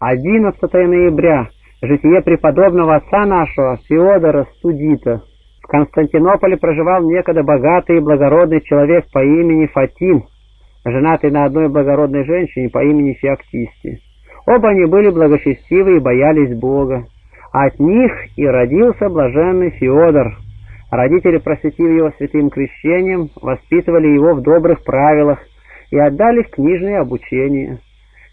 11 ноября. Житие преподобного отца нашего, Феодора Студита. В Константинополе проживал некогда богатый и благородный человек по имени Фатин, женатый на одной благородной женщине по имени Феоктисти. Оба они были благочестивы и боялись Бога. От них и родился блаженный Феодор. Родители, просветив его святым крещением, воспитывали его в добрых правилах и отдали в книжное обучение.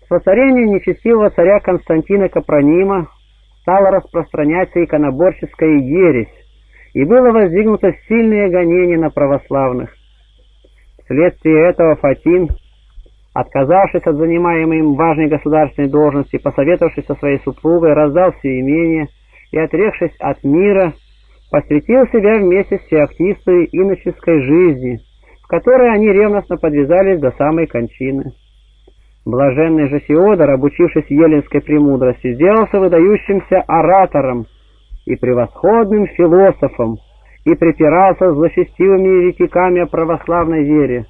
С воцарением нечестивого царя Константина Капронима стала распространяться иконоборческая ересь, и было воздвигнуто сильное гонение на православных. Вследствие этого Фатин, отказавшись от занимаемой им важной государственной должности, посоветовавшись со своей супругой, раздал все имение и, отрекшись от мира, посвятил себя вместе с феоктистой иноческой жизни, в которой они ревностно подвязались до самой кончины. Блаженный же Феодор, обучившись еленской премудрости, сделался выдающимся оратором и превосходным философом, и припирался с злочестивыми еретиками о православной вере.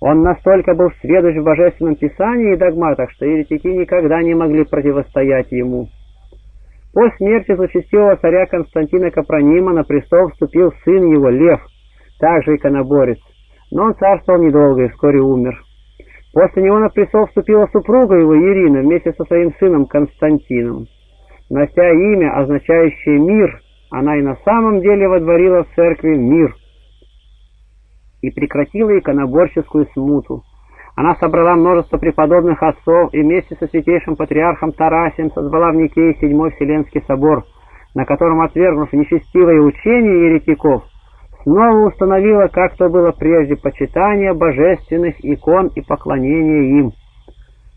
Он настолько был сведущ в божественном писании и догматах, что еретики никогда не могли противостоять ему. По смерти злочестивого царя Константина Капронима на престол вступил сын его, Лев, также иконоборец, но он царствовал недолго и вскоре умер. После него на престол вступила супруга его, Ирина, вместе со своим сыном Константином. Нося имя, означающее «мир», она и на самом деле водворила в церкви мир и прекратила иконоборческую смуту. Она собрала множество преподобных отцов и вместе со святейшим патриархом Тарасием созвала в Никее Седьмой Вселенский собор, на котором, отвергнув нечестивое учение еретиков, снова установила, как то было прежде, почитание божественных икон и поклонение им.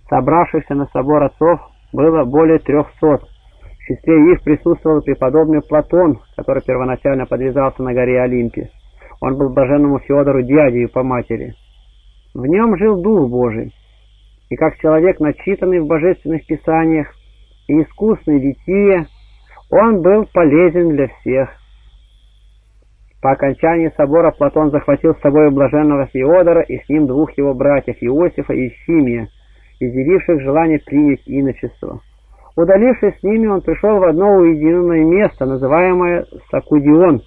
Собравшихся на собор отцов было более трехсот. В числе их присутствовал преподобный Платон, который первоначально подвязался на горе Олимпе. Он был блаженному Феодору дядей по матери. В нем жил Дух Божий, и как человек, начитанный в божественных писаниях и искусный в он был полезен для всех. По окончании собора Платон захватил с собой блаженного Феодора и с ним двух его братьев Иосифа и Ефимия, изъявивших желание принять иночество. Удалившись с ними, он пришел в одно уединенное место, называемое Сакудион.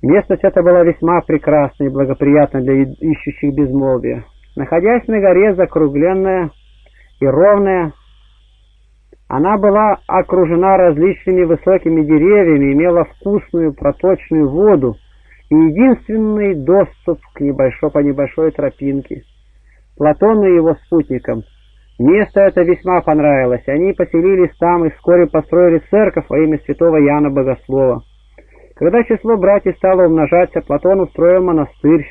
Местность эта была весьма прекрасна и благоприятна для ищущих безмолвия. Находясь на горе, закругленная и ровная, она была окружена различными высокими деревьями, имела вкусную проточную воду и единственный доступ к небольшой, по небольшой тропинке. Платону и его спутникам место это весьма понравилось. Они поселились там и вскоре построили церковь во имя святого Яна Богослова. Когда число братьев стало умножаться, Платон устроил монастырь.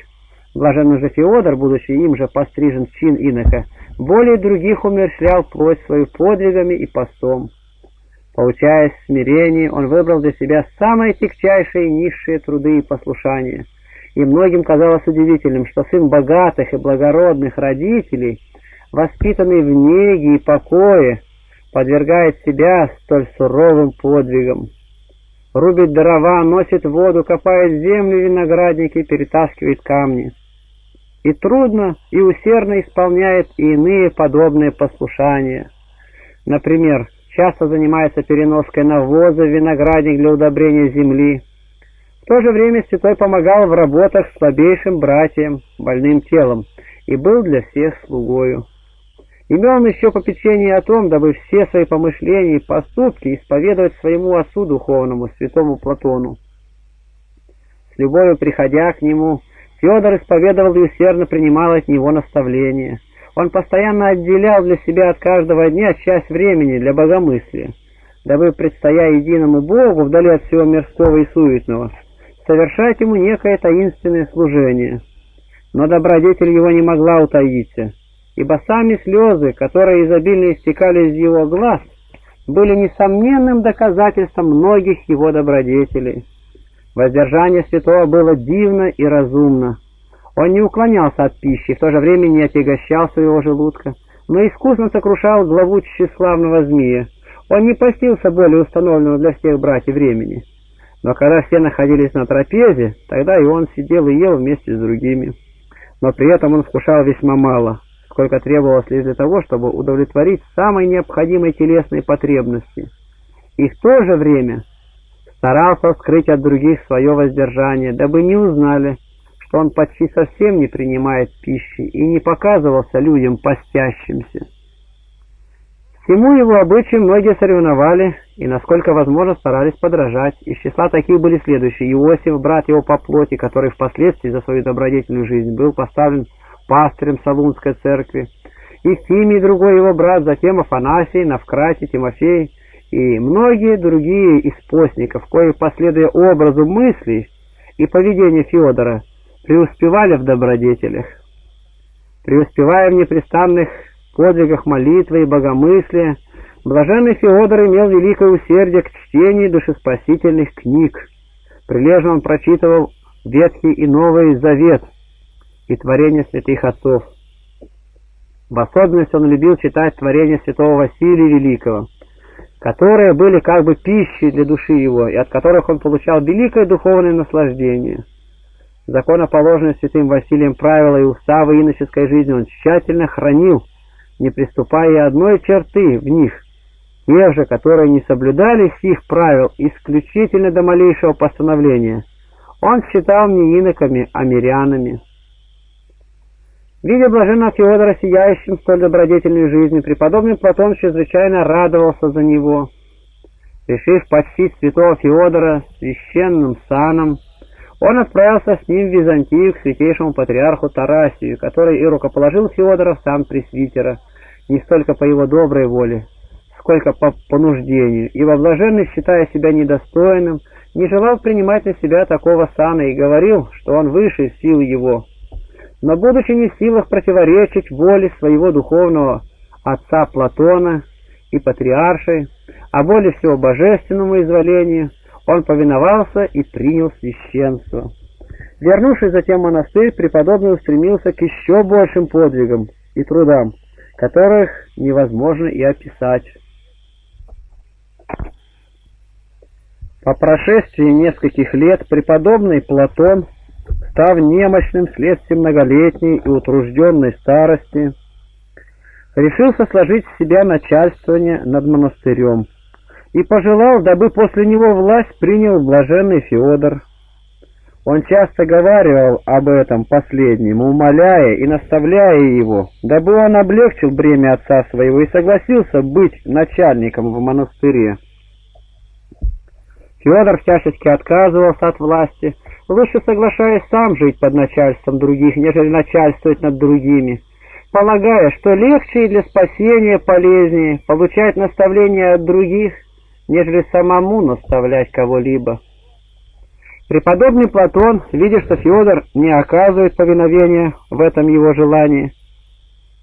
Блаженный же Феодор, будучи им же пострижен в чин инока, более других умерщвлял плоть свою подвигами и постом. Получаясь в смирении, он выбрал для себя самые тягчайшие и низшие труды и послушания. И многим казалось удивительным, что сын богатых и благородных родителей, воспитанный в неге и покое, подвергает себя столь суровым подвигам. Рубит дрова, носит воду, копает землю виноградники, перетаскивает камни и трудно и усердно исполняет и иные подобные послушания. Например, часто занимается переноской навоза в виноградник для удобрения земли. В то же время святой помогал в работах слабейшим братьям, больным телом, и был для всех слугою. Имел он еще попечение о том, дабы все свои помышления и поступки исповедовать своему отцу духовному, святому Платону. С любовью приходя к нему, Федор исповедовал и усердно принимал от него наставления. Он постоянно отделял для себя от каждого дня часть времени для богомыслия, дабы, предстоя единому Богу, вдали от всего мирского и суетного, совершать ему некое таинственное служение. Но добродетель его не могла утаиться, ибо сами слезы, которые изобильно истекали из его глаз, были несомненным доказательством многих его добродетелей. Воздержание святого было дивно и разумно. Он не уклонялся от пищи, в то же время не отягощал своего желудка, но искусно сокрушал главу тщеславного змея. Он не постился более установленного для всех братьев времени. Но когда все находились на трапезе, тогда и он сидел и ел вместе с другими. Но при этом он вкушал весьма мало. сколько требовалось лишь для того, чтобы удовлетворить самые необходимые телесные потребности. И в то же время старался скрыть от других свое воздержание, дабы не узнали, что он почти совсем не принимает пищи и не показывался людям постящимся. Всему его обычаю многие соревновали и, насколько возможно, старались подражать. Из числа таких были следующие. Иосиф, брат его по плоти, который впоследствии за свою добродетельную жизнь был поставлен пастырем Салунской церкви. Ефимий, другой его брат, затем Афанасий, Навкратий, Тимофей и многие другие из постников, кои, последуя образу мыслей и поведения Феодора, преуспевали в добродетелях. Преуспевая в непрестанных подвигах молитвы и богомыслия, блаженный Феодор имел великое усердие к чтению душеспасительных книг. Прилежно он прочитывал Ветхий и Новый Завет и творения святых отцов. В особенности он любил читать творения святого Василия Великого, которые были как бы пищей для души его, и от которых он получал великое духовное наслаждение. Законоположенные святым Василием правила и уставы иноческой жизни он тщательно хранил, не приступая одной черты в них, тех же, которые не соблюдали сих правил исключительно до малейшего постановления, он считал не иноками, а мирянами. Видя блаженного Феодора сияющим столь добродетельной жизнью, преподобный Платон чрезвычайно радовался за него. Решив почтить святого Феодора священным саном, он отправился с ним в Византию к святейшему патриарху Тарасию, который и рукоположил Феодора в сан пресвитера, не столько по его доброй воле, сколько по понуждению, ибо блаженный, считая себя недостойным, не желал принимать на себя такого сана и говорил, что он выше сил его. Но, будучи не в силах противоречить воле своего духовного отца Платона и патриаршей, а более всего божественному изволению, он повиновался и принял священство. Вернувшись затем в монастырь, преподобный устремился к еще большим подвигам и трудам, которых невозможно и описать. По прошествии нескольких лет преподобный Платон, став немощным вследствие многолетней и утружденной старости, решился сложить в себя начальствование над монастырем и пожелал, дабы после него власть принял блаженный Феодор. Он часто говаривал об этом последнем, умоляя и наставляя его, дабы он облегчил бремя отца своего и согласился быть начальником в монастыре. Федор всячески отказывался от власти, лучше соглашаясь сам жить под начальством других, нежели начальствовать над другими, полагая, что легче и для спасения полезнее получать наставления от других, нежели самому наставлять кого-либо. Преподобный Платон, видя, что Федор не оказывает повиновения в этом его желании,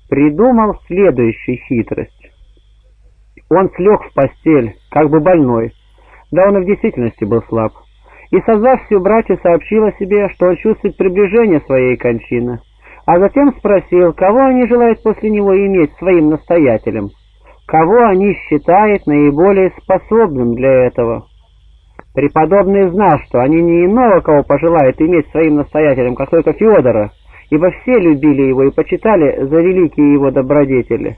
придумал следующую хитрость. Он слег в постель, как бы больной, да он и в действительности был слаб, и, созвав всю братью, сообщил о себе, что он чувствует приближение своей кончины, а затем спросил, кого они желают после него иметь своим настоятелем кого они считают наиболее способным для этого. Преподобный знал, что они не иного кого пожелают иметь своим настоятелем, как только Феодора, ибо все любили его и почитали за великие его добродетели.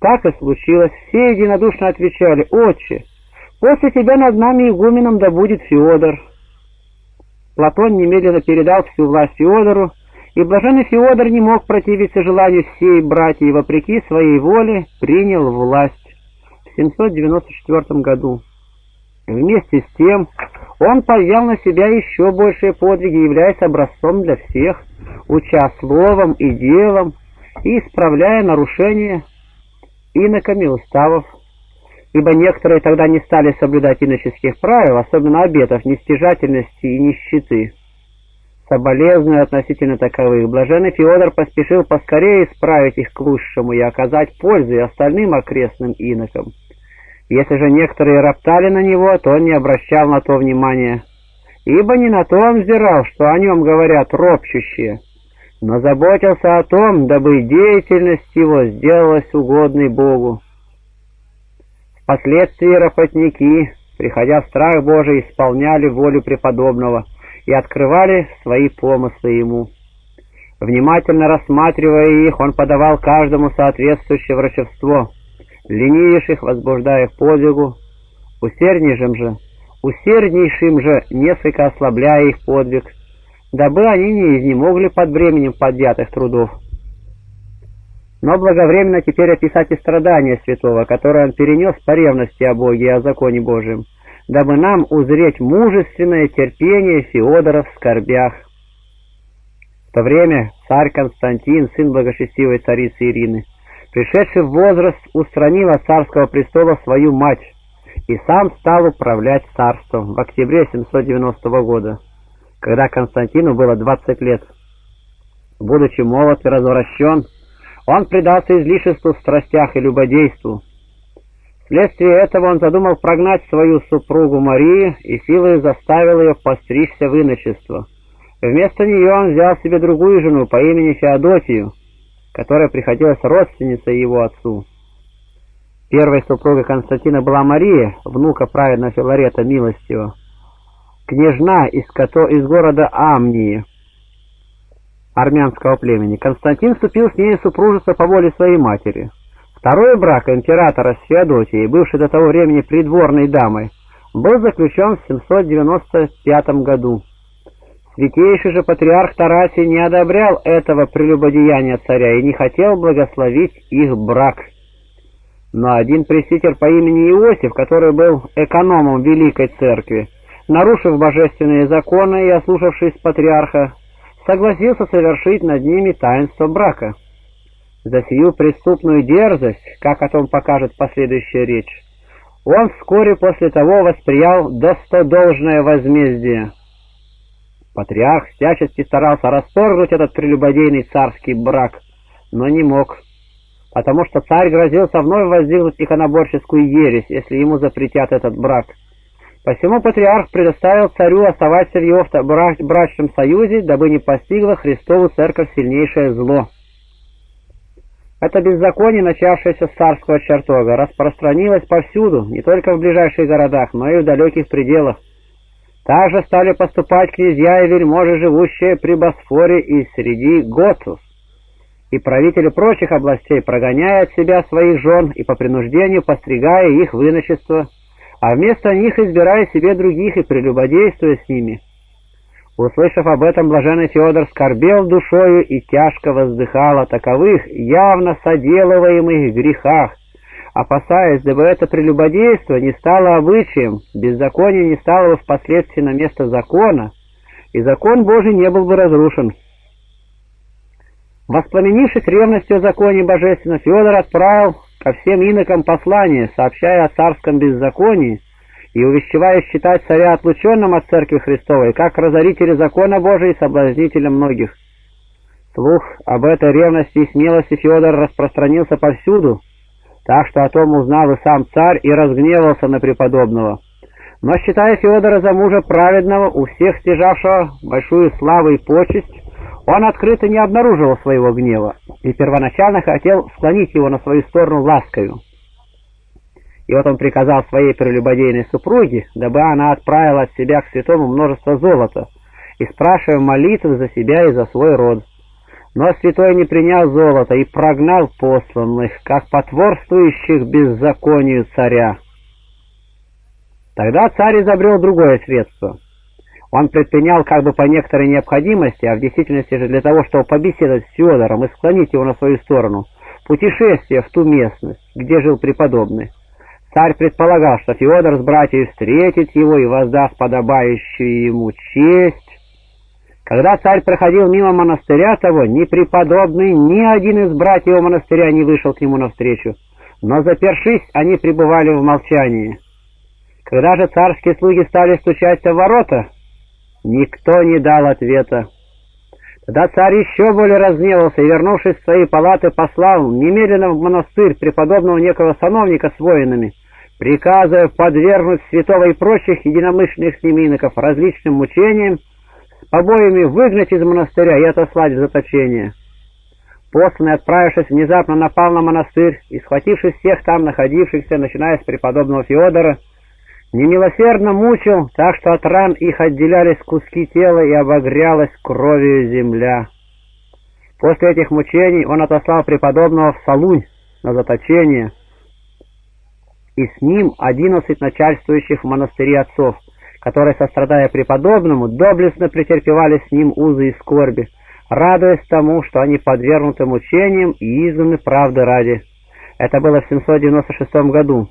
Так и случилось, все единодушно отвечали, «Отче, после тебя над нами игуменом да будет Феодор». Платон немедленно передал всю власть Феодору, и блаженный Феодор не мог противиться желанию всей братья и, вопреки своей воле, принял власть в 794 году. Вместе с тем он повел на себя еще большие подвиги, являясь образцом для всех, уча словом и делом и исправляя нарушения иноками уставов, ибо некоторые тогда не стали соблюдать иноческих правил, особенно обетов нестяжательности и нищеты соболезную относительно таковых. Блаженный Феодор поспешил поскорее исправить их к лучшему и оказать пользу и остальным окрестным инокам. Если же некоторые роптали на него, то он не обращал на то внимания, ибо не на то он взирал, что о нем говорят ропчущие, но заботился о том, дабы деятельность его сделалась угодной Богу. Впоследствии работники, приходя в страх Божий, исполняли волю преподобного — и открывали свои помыслы ему. Внимательно рассматривая их, он подавал каждому соответствующее врачевство, ленивейших возбуждая к подвигу, усерднейшим же, усерднейшим же несколько ослабляя их подвиг, дабы они не изнемогли под бременем подъятых трудов. Но благовременно теперь описать и страдания святого, которые он перенес по ревности о Боге и о законе Божьем, дабы нам узреть мужественное терпение Феодора в скорбях. В то время царь Константин, сын благочестивой царицы Ирины, пришедший в возраст, устранил от царского престола свою мать и сам стал управлять царством в октябре 790 года, когда Константину было 20 лет. Будучи молод и развращен, он предался излишеству в страстях и любодейству. Вследствие этого он задумал прогнать свою супругу Марию и силой заставил ее постричься в иночество. Вместо нее он взял себе другую жену по имени Феодосию, которая приходилась родственницей его отцу. Первой супругой Константина была Мария, внука праведного Филарета Милостивого, княжна из, из города Амнии, армянского племени. Константин вступил с ней супружество по воле своей матери. Второй брак императора с Феодосией, бывшей до того времени придворной дамой, был заключен в 795 году. Святейший же патриарх Тарасий не одобрял этого прелюбодеяния царя и не хотел благословить их брак. Но один пресвитер по имени Иосиф, который был экономом Великой Церкви, нарушив божественные законы и ослушавшись патриарха, согласился совершить над ними таинство брака. За сию преступную дерзость, как о том покажет последующая речь, он вскоре после того восприял достодолжное возмездие. Патриарх всячески старался расторгнуть этот прелюбодейный царский брак, но не мог, потому что царь грозился вновь воздвигнуть иконоборческую ересь, если ему запретят этот брак — Посему патриарх предоставил царю оставаться в его брачном союзе, дабы не постигло Христову церковь сильнейшее зло. Это беззаконие, начавшееся с царского чертога, распространилось повсюду, не только в ближайших городах, но и в далеких пределах. Также стали поступать князья и вельможи, живущие при Босфоре и среди Готус, и правители прочих областей, прогоняя от себя своих жен и по принуждению постригая их в иночество, а вместо них избирая себе других и прелюбодействуя с ними. Услышав об этом, блаженный Федор скорбел душою и тяжко воздыхал о таковых явно соделываемых грехах, опасаясь, дабы это прелюбодейство не стало обычаем, беззаконие не стало бы впоследствии на место закона, и закон Божий не был бы разрушен. Воспламенившись ревностью о законе божественном, Федор отправил ко всем инокам послание, сообщая о царском беззаконии и увещевая считать царя отлученным от Церкви Христовой, как разорителя закона Божия и соблазнителя многих. Слух об этой ревности и смелости Федор распространился повсюду, так что о том узнал и сам царь и разгневался на преподобного. Но, считая Федора за мужа праведного, у всех стяжавшего большую славу и почесть, он открыто не обнаруживал своего гнева и первоначально хотел склонить его на свою сторону ласкою. И вот он приказал своей прелюбодейной супруге, дабы она отправила от себя к святому множество золота, и спрашивая молитвы за себя и за свой род. Но святой не принял золото и прогнал посланных, как потворствующих беззаконию царя. Тогда царь изобрел другое средство — он предпринял как бы по некоторой необходимости, а в действительности же для того, чтобы побеседовать с Федором и склонить его на свою сторону, путешествие в ту местность, где жил преподобный. Царь предполагал, что Феодор с братьями встретит его и воздаст подобающую ему честь. Когда царь проходил мимо монастыря того, ни преподобный, ни один из братьев монастыря не вышел к нему навстречу, но, запершись, они пребывали в молчании. Когда же царские слуги стали стучать в ворота, Никто не дал ответа. Тогда царь еще более разгневался и, вернувшись в свои палаты, послал немедленно в монастырь преподобного некого сановника с воинами, приказывая подвергнуть святого и прочих единомышленных с ним иноков различным мучениям, с побоями выгнать из монастыря и отослать в заточение. Посланный, отправившись, внезапно напал на монастырь и, схватившись всех там находившихся, начиная с преподобного Феодора, немилосердно мучил, так что от ран их отделялись куски тела и обогрялась кровью земля. После этих мучений он отослал преподобного в Салунь на заточение, и с ним одиннадцать начальствующих в монастыре отцов, которые, сострадая преподобному, доблестно претерпевали с ним узы и скорби, радуясь тому, что они подвергнуты мучениям и изгнаны правды ради. Это было в 796 году.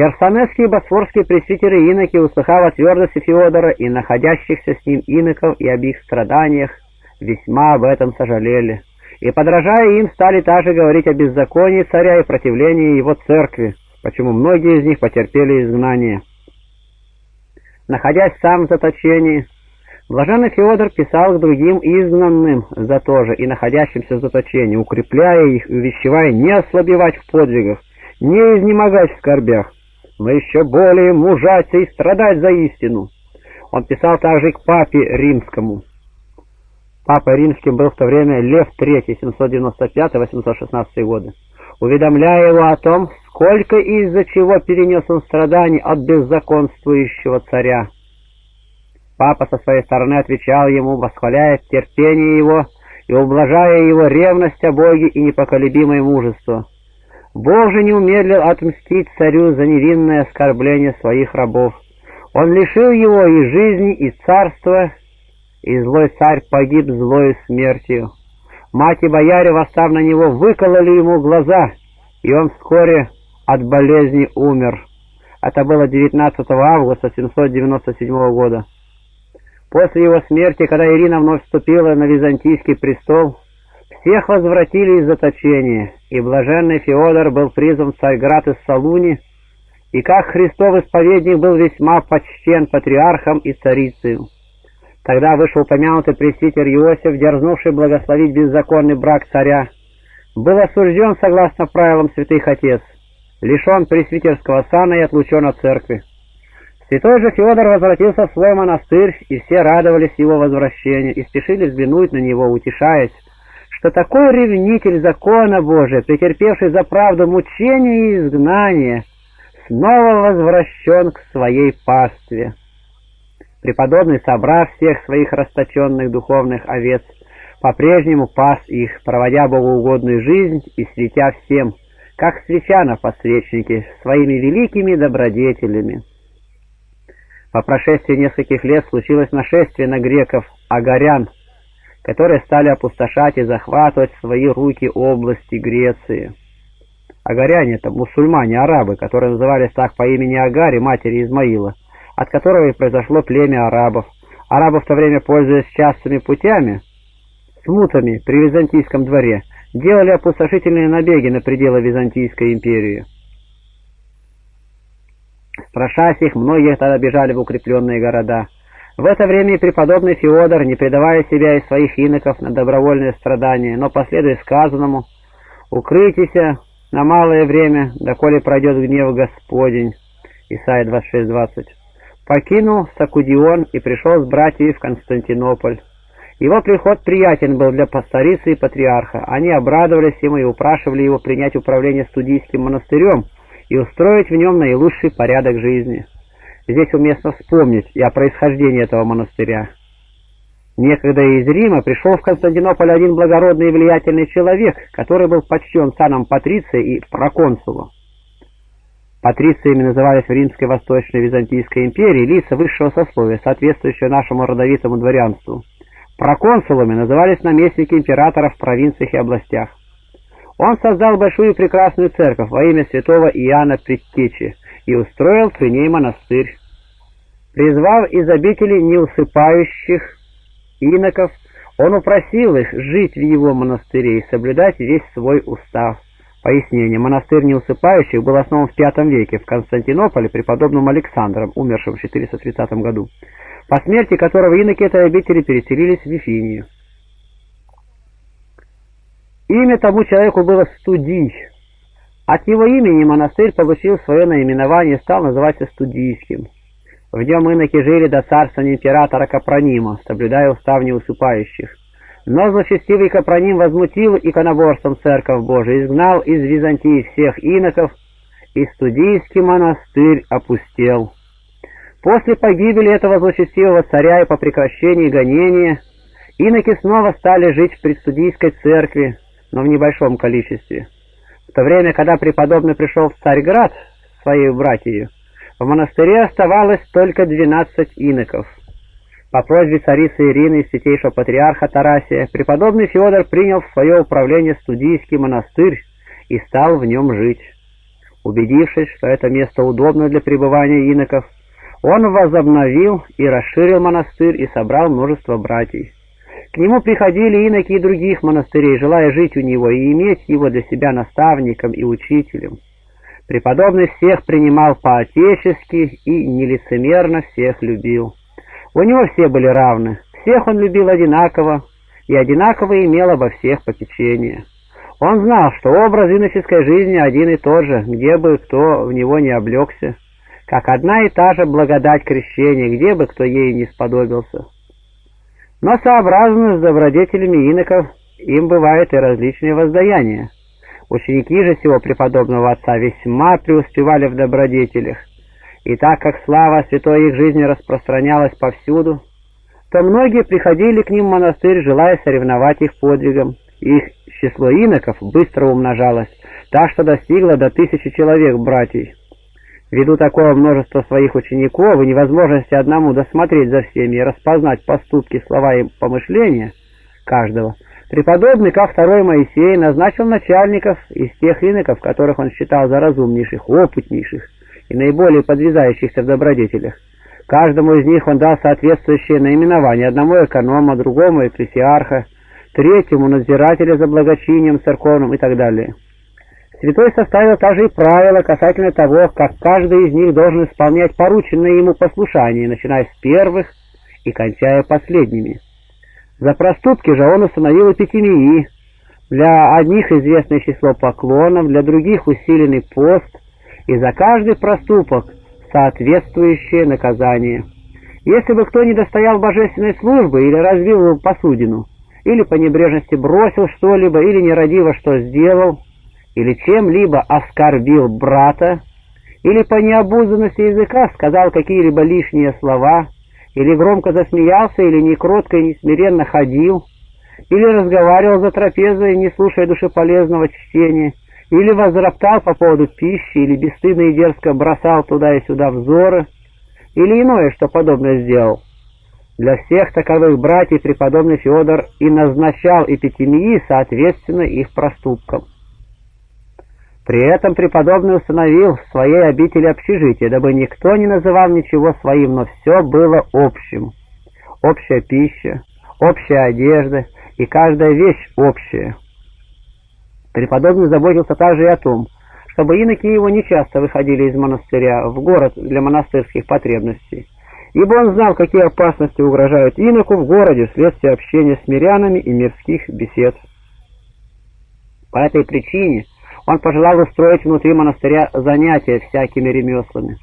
Херсонесские и босфорские пресвитеры иноки, услыхав о твердости Феодора и находящихся с ним иноков и об их страданиях, весьма об этом сожалели, и, подражая им, стали также говорить о беззаконии царя и противлении его церкви, почему многие из них потерпели изгнание. Находясь сам в заточении, Блаженный Феодор писал к другим изгнанным за то же и находящимся в заточении, укрепляя их и увещевая не ослабевать в подвигах, не изнемогать в скорбях, но еще более мужаться и страдать за истину. Он писал также и к папе римскому. Папой римским был в то время Лев III, 795-816 годы, уведомляя его о том, сколько и из-за чего перенес он страданий от беззаконствующего царя. Папа со своей стороны отвечал ему, восхваляя терпение его и ублажая его ревность о Боге и непоколебимое мужество. Бог же не умедлил отмстить царю за невинное оскорбление своих рабов. Он лишил его и жизни, и царства, и злой царь погиб злою смертью. Мать и бояре, восстав на него, выкололи ему глаза, и он вскоре от болезни умер. Это было 19 августа 797 года. После его смерти, когда Ирина вновь вступила на византийский престол, всех возвратили из заточения, и блаженный Феодор был призван в Царьград из Салуни, и как Христов исповедник был весьма почтен патриархом и царицей. Тогда вышел упомянутый пресвитер Иосиф, дерзнувший благословить беззаконный брак царя, был осужден согласно правилам святых отец, лишен пресвитерского сана и отлучен от церкви. Святой же Федор возвратился в свой монастырь, и все радовались его возвращению и спешили взглянуть на него, утешаясь, что такой ревнитель закона Божия, претерпевший за правду мучение и изгнание, снова возвращен к своей пастве. Преподобный, собрав всех своих расточенных духовных овец, по-прежнему пас их, проводя богоугодную жизнь и светя всем, как свеча на подсвечнике, своими великими добродетелями. По прошествии нескольких лет случилось нашествие на греков, агарян, которые стали опустошать и захватывать в свои руки области Греции. Агаряне — это мусульмане-арабы, которые назывались так по имени Агари, матери Измаила, от которого и произошло племя арабов. Арабы в то время, пользуясь частыми путями, смутами при Византийском дворе, делали опустошительные набеги на пределы Византийской империи. Страшась их, многие тогда бежали в укрепленные города. В это время преподобный Феодор, не предавая себя и своих иноков на добровольные страдания, но последуя сказанному, «Укрытися на малое время, доколе пройдет гнев Господень» Исайя 26.20 покинул Сакудион и пришел с братьями в Константинополь. Его приход приятен был для пасторицы и патриарха. Они обрадовались ему и упрашивали его принять управление студийским монастырем и устроить в нем наилучший порядок жизни. Здесь уместно вспомнить и о происхождении этого монастыря. Некогда из Рима пришел в Константинополь один благородный и влиятельный человек, который был почтен саном патриция и проконсула. Патрициями назывались в Римской Восточной Византийской империи лица высшего сословия, соответствующие нашему родовитому дворянству. Проконсулами назывались наместники императора в провинциях и областях. Он создал большую и прекрасную церковь во имя святого Иоанна Предтечи и устроил при ней монастырь. Призвав из обители неусыпающих иноков, он упросил их жить в его монастыре и соблюдать весь свой устав. Пояснение. Монастырь неусыпающих был основан в V веке в Константинополе преподобным Александром, умершим в 430 году, по смерти которого иноки этой обители переселились в Вифинию. Имя тому человеку было Студий. От его имени монастырь получил свое наименование и стал называться Студийским. В нем иноки жили до царствования императора Капронима, соблюдая устав неусыпающих. Но злочестивый Капроним возмутил иконоборством церковь Божию, изгнал из Византии всех иноков, и студийский монастырь опустел. После погибели этого злочестивого царя и по прекращении гонения Иноки снова стали жить в предстудийской церкви, но в небольшом количестве. В то время, когда преподобный пришел в Царьград своей братьей, в монастыре оставалось только двенадцать иноков. По просьбе царицы Ирины и святейшего патриарха Тарасия, преподобный Федор принял в свое управление студийский монастырь и стал в нем жить. Убедившись, что это место удобно для пребывания иноков, он возобновил и расширил монастырь и собрал множество братьев. К нему приходили иноки и других монастырей, желая жить у него и иметь его для себя наставником и учителем. Преподобный всех принимал по-отечески и нелицемерно всех любил. У него все были равны, всех он любил одинаково и одинаково имел обо всех попечение. Он знал, что образ иноческой жизни один и тот же, где бы кто в него не облегся, как одна и та же благодать крещения, где бы кто ей не сподобился. Но сообразно с добродетелями иноков им бывают и различные воздаяния. Ученики же сего преподобного отца весьма преуспевали в добродетелях, и так как слава святой их жизни распространялась повсюду, то многие приходили к ним в монастырь, желая соревновать их подвигом. Их число иноков быстро умножалось, так что достигло до тысячи человек братьев. Ввиду такого множества своих учеников и невозможности одному досмотреть за всеми и распознать поступки, слова и помышления каждого, преподобный, как второй Моисей, назначил начальников из тех иноков, которых он считал за разумнейших, опытнейших и наиболее подвязающихся в добродетелях. Каждому из них он дал соответствующее наименование, одному эконома, другому экклесиарха, третьему надзирателя за благочинием церковным и так далее. Святой составил также и правила касательно того, как каждый из них должен исполнять порученное ему послушание, начиная с первых и кончая последними. За проступки же он установил эпитемии. Для одних известное число поклонов, для других усиленный пост, и за каждый проступок соответствующее наказание. Если бы кто не достоял божественной службы или разбил посудину, или по небрежности бросил что-либо, или нерадиво что сделал, или чем-либо оскорбил брата, или по необузданности языка сказал какие-либо лишние слова, или громко засмеялся, или некротко и несмиренно ходил, или разговаривал за трапезой, не слушая душеполезного чтения, или возроптал по поводу пищи, или бесстыдно и дерзко бросал туда и сюда взоры, или иное, что подобное сделал. Для всех таковых братьев преподобный Федор и назначал эпитемии соответственно их проступкам. При этом преподобный установил в своей обители общежитие, дабы никто не называл ничего своим, но все было общим. Общая пища, общая одежда и каждая вещь общая. Преподобный заботился также и о том, чтобы иноки его не часто выходили из монастыря в город для монастырских потребностей, ибо он знал, какие опасности угрожают иноку в городе вследствие общения с мирянами и мирских бесед. По этой причине он пожелал устроить внутри монастыря занятия всякими ремеслами.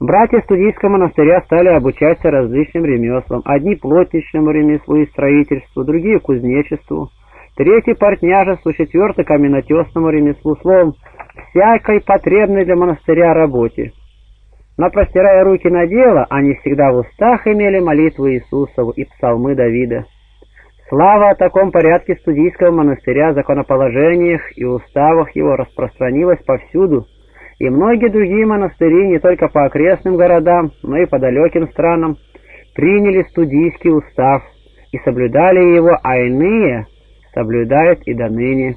Братья студийского монастыря стали обучаться различным ремеслам, одни плотничному ремеслу и строительству, другие кузнечеству, третий портняжеству, четвертый каменотесному ремеслу, словом, всякой потребной для монастыря работе. Но простирая руки на дело, они всегда в устах имели молитву Иисусову и псалмы Давида. Слава о таком порядке студийского монастыря, законоположениях и уставах его распространилась повсюду, и многие другие монастыри не только по окрестным городам, но и по далеким странам приняли студийский устав и соблюдали его, а иные соблюдают и до ныне.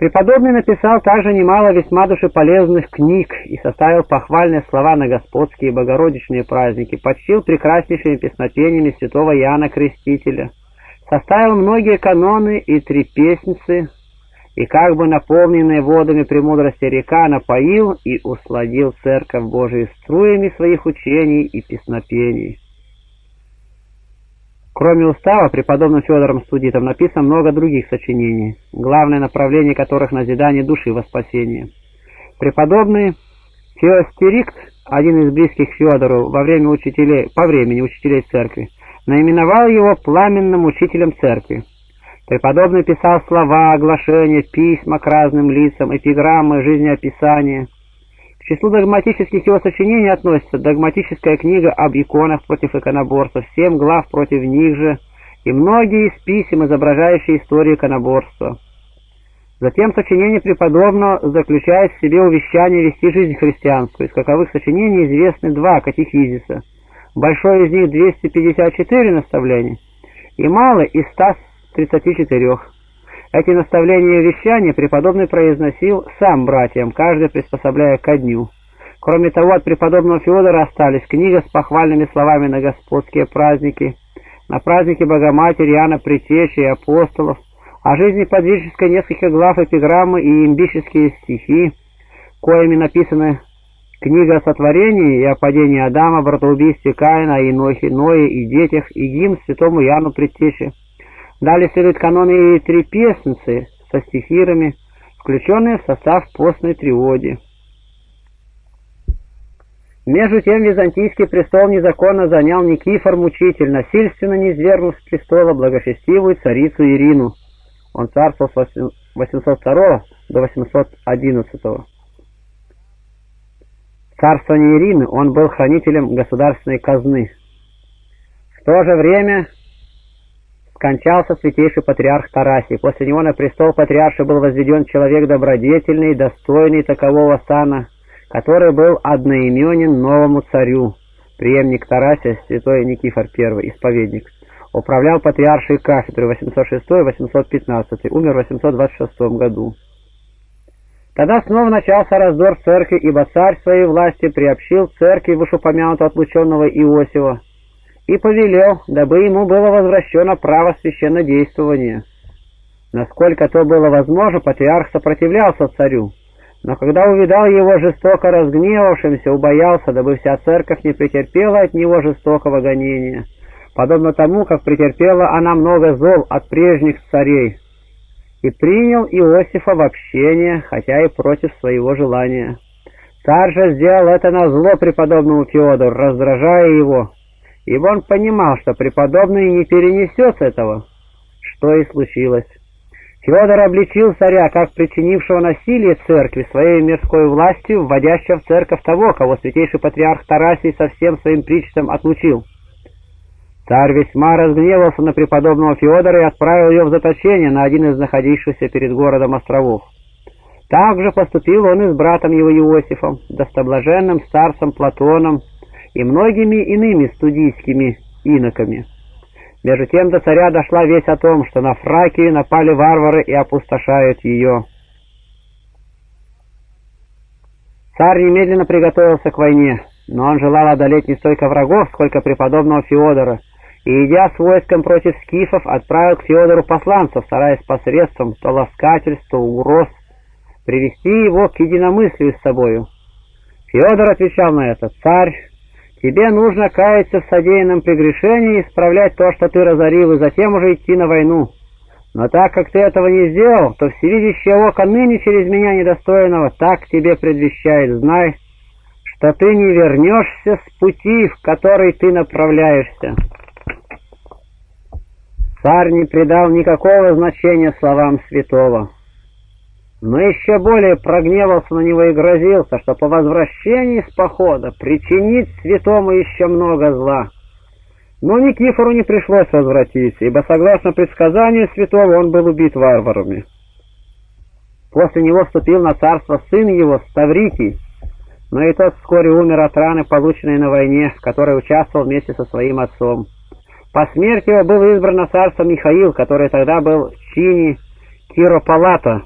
Преподобный написал также немало весьма душеполезных книг и составил похвальные слова на господские и богородичные праздники, почтил прекраснейшими песнопениями святого Иоанна Крестителя, составил многие каноны и три песницы, и как бы наполненные водами премудрости река напоил и усладил церковь Божией струями своих учений и песнопений. Кроме устава, преподобным Федором Студитом написано много других сочинений, главное направление которых назидание души во спасение. Преподобный Феостерикт, один из близких Федору во время учителей, по времени учителей церкви, наименовал его пламенным учителем церкви. Преподобный писал слова, оглашения, письма к разным лицам, эпиграммы, жизнеописания. Числу догматических его сочинений относится догматическая книга об иконах против иконоборцев, семь глав против них же и многие из писем, изображающие историю иконоборства. Затем сочинение преподобного заключает в себе увещание вести жизнь христианскую. Из каковых сочинений известны два катехизиса. Большой из них 254 наставления и малый из 134. Эти наставления и вещания преподобный произносил сам братьям, каждый приспособляя ко дню. Кроме того, от преподобного Феодора остались книга с похвальными словами на господские праздники, на праздники Богоматери, Иоанна Притечи и апостолов, о жизни подвижнической несколько глав эпиграммы и имбические стихи, коими написаны книга о сотворении и о падении Адама, братоубийстве Каина, Инохе, Ное и детях, и гимн святому Иоанну Предтече. Далее следуют каноны и три песенцы со стихирами, включенные в состав постной триоди. Между тем византийский престол незаконно занял Никифор Мучитель, насильственно низвергнув с престола благочестивую царицу Ирину. Он царствовал с 802 до 811. В царствовании Ирины он был хранителем государственной казны. В то же время скончался святейший патриарх Тарасий. После него на престол патриарша был возведен человек добродетельный, достойный такового сана, который был одноименен новому царю, преемник Тарасия, святой Никифор I, исповедник. Управлял патриаршей кафедрой 806-815, умер в 826 году. Тогда снова начался раздор церкви, ибо царь своей власти приобщил церкви вышеупомянутого отлученного Иосифа, и повелел, дабы ему было возвращено право священнодействования. Насколько то было возможно, патриарх сопротивлялся царю, но когда увидал его жестоко разгневавшимся, убоялся, дабы вся церковь не претерпела от него жестокого гонения, подобно тому, как претерпела она много зол от прежних царей, и принял Иосифа в общение, хотя и против своего желания. Царь же сделал это на зло преподобному Феодору, раздражая его, он понимал, что преподобный не перенесет этого, что и случилось. Федор обличил царя, как причинившего насилие церкви своей мирской властью, вводящего в церковь того, кого святейший патриарх Тарасий со всем своим причтом отлучил. Царь весьма разгневался на преподобного Феодора и отправил ее в заточение на один из находившихся перед городом островов. Так же поступил он и с братом его Иосифом, достоблаженным старцем Платоном, и многими иными студийскими иноками. Между тем до царя дошла весть о том, что на Фракию напали варвары и опустошают ее. Царь немедленно приготовился к войне, но он желал одолеть не столько врагов, сколько преподобного Феодора, и, идя с войском против скифов, отправил к Феодору посланцев, стараясь посредством то ласкательств, угроз привести его к единомыслию с собою. Феодор отвечал на это, «Царь, Тебе нужно каяться в содеянном прегрешении и исправлять то, что ты разорил, и затем уже идти на войну. Но так как ты этого не сделал, то всевидящее око ныне через меня недостойного так тебе предвещает. Знай, что ты не вернешься с пути, в который ты направляешься. Царь не придал никакого значения словам святого но еще более прогневался на него и грозился, что по возвращении с похода причинит святому еще много зла. Но Никифору не пришлось возвратиться, ибо, согласно предсказанию святого, он был убит варварами. После него вступил на царство сын его, Ставрикий, но и тот вскоре умер от раны, полученной на войне, в которой участвовал вместе со своим отцом. По смерти его был избран на царство Михаил, который тогда был в чине Киропалата,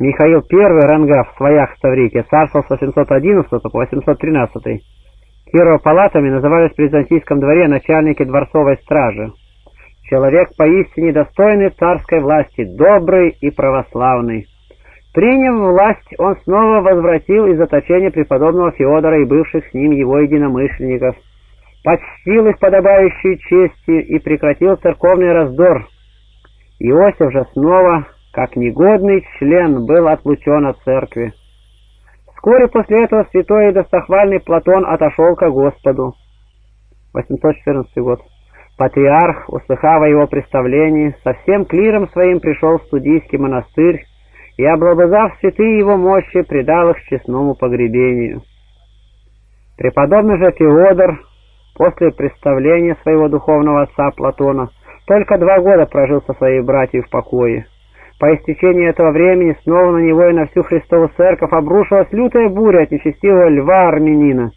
Михаил I Рангав в своях Ставрике царствовал с 811 по 813. Киропалатами назывались при византийском дворе начальники дворцовой стражи. Человек поистине достойный царской власти, добрый и православный. Приняв власть, он снова возвратил из заточения преподобного Феодора и бывших с ним его единомышленников, почтил их подобающей честью и прекратил церковный раздор. Иосиф же снова как негодный член был отлучен от церкви. Вскоре после этого святой и достохвальный Платон отошел ко Господу. 814 год. Патриарх, услыхав о его представлении, со всем клиром своим пришел в студийский монастырь и, облобызав святые его мощи, предал их честному погребению. Преподобный же Феодор, после представления своего духовного отца Платона, только два года прожил со своей братьей в покое. По истечении этого времени снова на него и на всю Христову церковь обрушилась лютая буря от нечестивого льва армянина,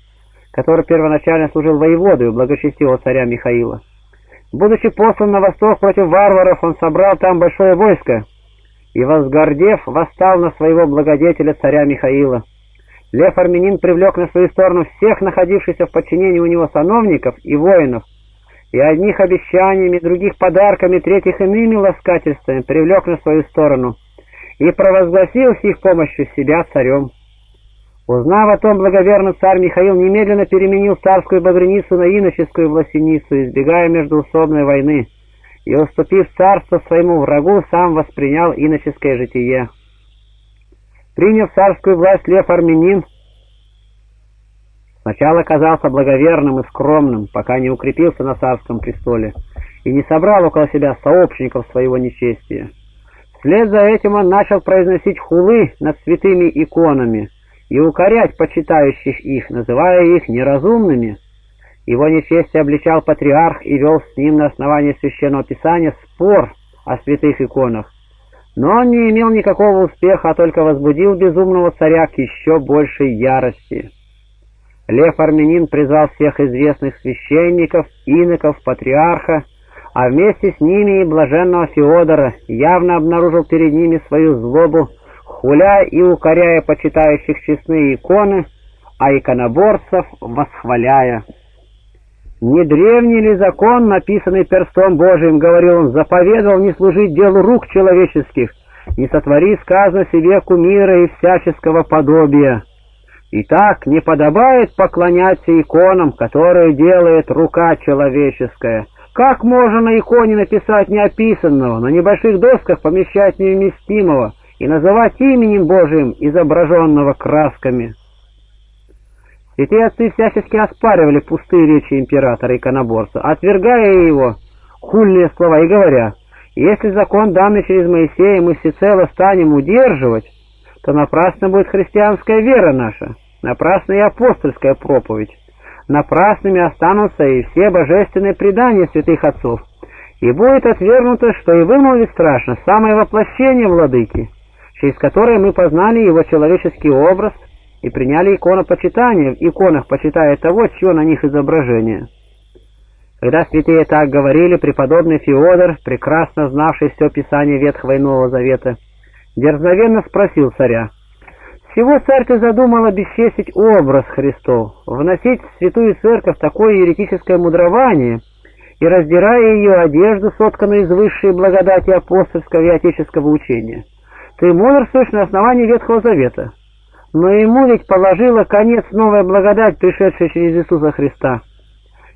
который первоначально служил воеводой у благочестивого царя Михаила. Будучи послан на восток против варваров, он собрал там большое войско и, возгордев, восстал на своего благодетеля царя Михаила. Лев Армянин привлек на свою сторону всех находившихся в подчинении у него сановников и воинов, и одних обещаниями, других подарками, третьих иными ласкательствами привлек на свою сторону и провозгласил с их помощью себя царем. Узнав о том, благоверный царь Михаил немедленно переменил царскую багряницу на иноческую власеницу, избегая междуусобной войны, и, уступив царство своему врагу, сам воспринял иноческое житие. Приняв царскую власть, Лев Армянин сначала казался благоверным и скромным, пока не укрепился на царском престоле и не собрал около себя сообщников своего нечестия. Вслед за этим он начал произносить хулы над святыми иконами — и укорять почитающих их, называя их неразумными. Его нечестие обличал патриарх и вел с ним на основании Священного Писания спор о святых иконах. Но он не имел никакого успеха, а только возбудил безумного царя к еще большей ярости. Лев Армянин призвал всех известных священников, иноков, патриарха, а вместе с ними и блаженного Феодора явно обнаружил перед ними свою злобу хуля и укоряя почитающих честные иконы, а иконоборцев восхваляя. «Не древний ли закон, написанный перстом Божиим, — говорил он, — заповедовал не служить делу рук человеческих, не сотвори, сказано себе, кумира и всяческого подобия. Итак, не подобает поклоняться иконам, которые делает рука человеческая. Как можно на иконе написать неописанного, на небольших досках помещать неуместимого, и называть именем Божиим изображенного красками. Святые отцы всячески оспаривали пустые речи императора-иконоборца, отвергая его хульные слова и говоря, если закон, данный через Моисея, мы всецело станем удерживать, то напрасно будет христианская вера наша, напрасно и апостольская проповедь, напрасными останутся и все божественные предания святых отцов, и будет отвергнуто, что и вымолвить страшно, самое воплощение владыки через которое мы познали его человеческий образ и приняли иконопочитание в иконах, почитая того, чье на них изображение. Когда святые так говорили, преподобный Феодор, прекрасно знавший все Писание Ветхого и Нового Завета, дерзновенно спросил царя, «Всего царь ты задумал обесчестить образ Христов, вносить в святую церковь такое еретическое мудрование и раздирая ее одежду, сотканную из высшей благодати апостольского и отеческого учения?» Ты мудрствуешь на основании Ветхого Завета, но ему ведь положила конец новая благодать, пришедшая через Иисуса Христа.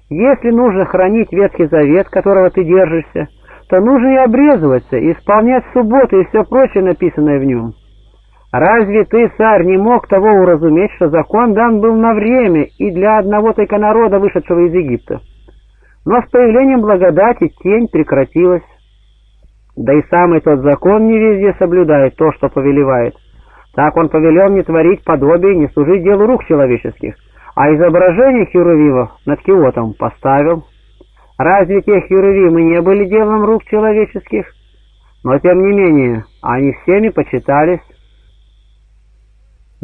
Если нужно хранить Ветхий Завет, которого ты держишься, то нужно и обрезываться, и исполнять субботу и все прочее, написанное в нем. Разве ты, царь, не мог того уразуметь, что закон дан был на время и для одного только народа, вышедшего из Египта? Но с появлением благодати тень прекратилась. Да и самый тот закон не везде соблюдает то, что повелевает. Так он повелел не творить подобие, не служить делу рук человеческих, а изображение херувимов над киотом поставил. Разве те херувимы не были делом рук человеческих? Но тем не менее, они всеми почитались.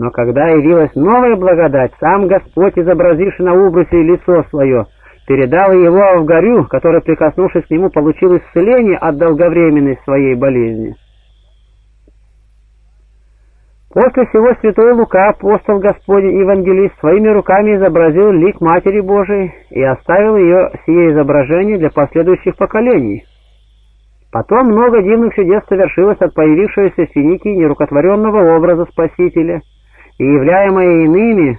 Но когда явилась новая благодать, сам Господь, изобразивший на убрусе лицо свое, передал его Авгарю, который, прикоснувшись к нему, получил исцеление от долговременной своей болезни. После всего святой Лука, апостол Господень евангелист, своими руками изобразил лик Матери Божией и оставил ее сие изображение для последующих поколений. Потом много дивных чудес совершилось от появившегося в Финикии нерукотворенного образа Спасителя, и являемое иными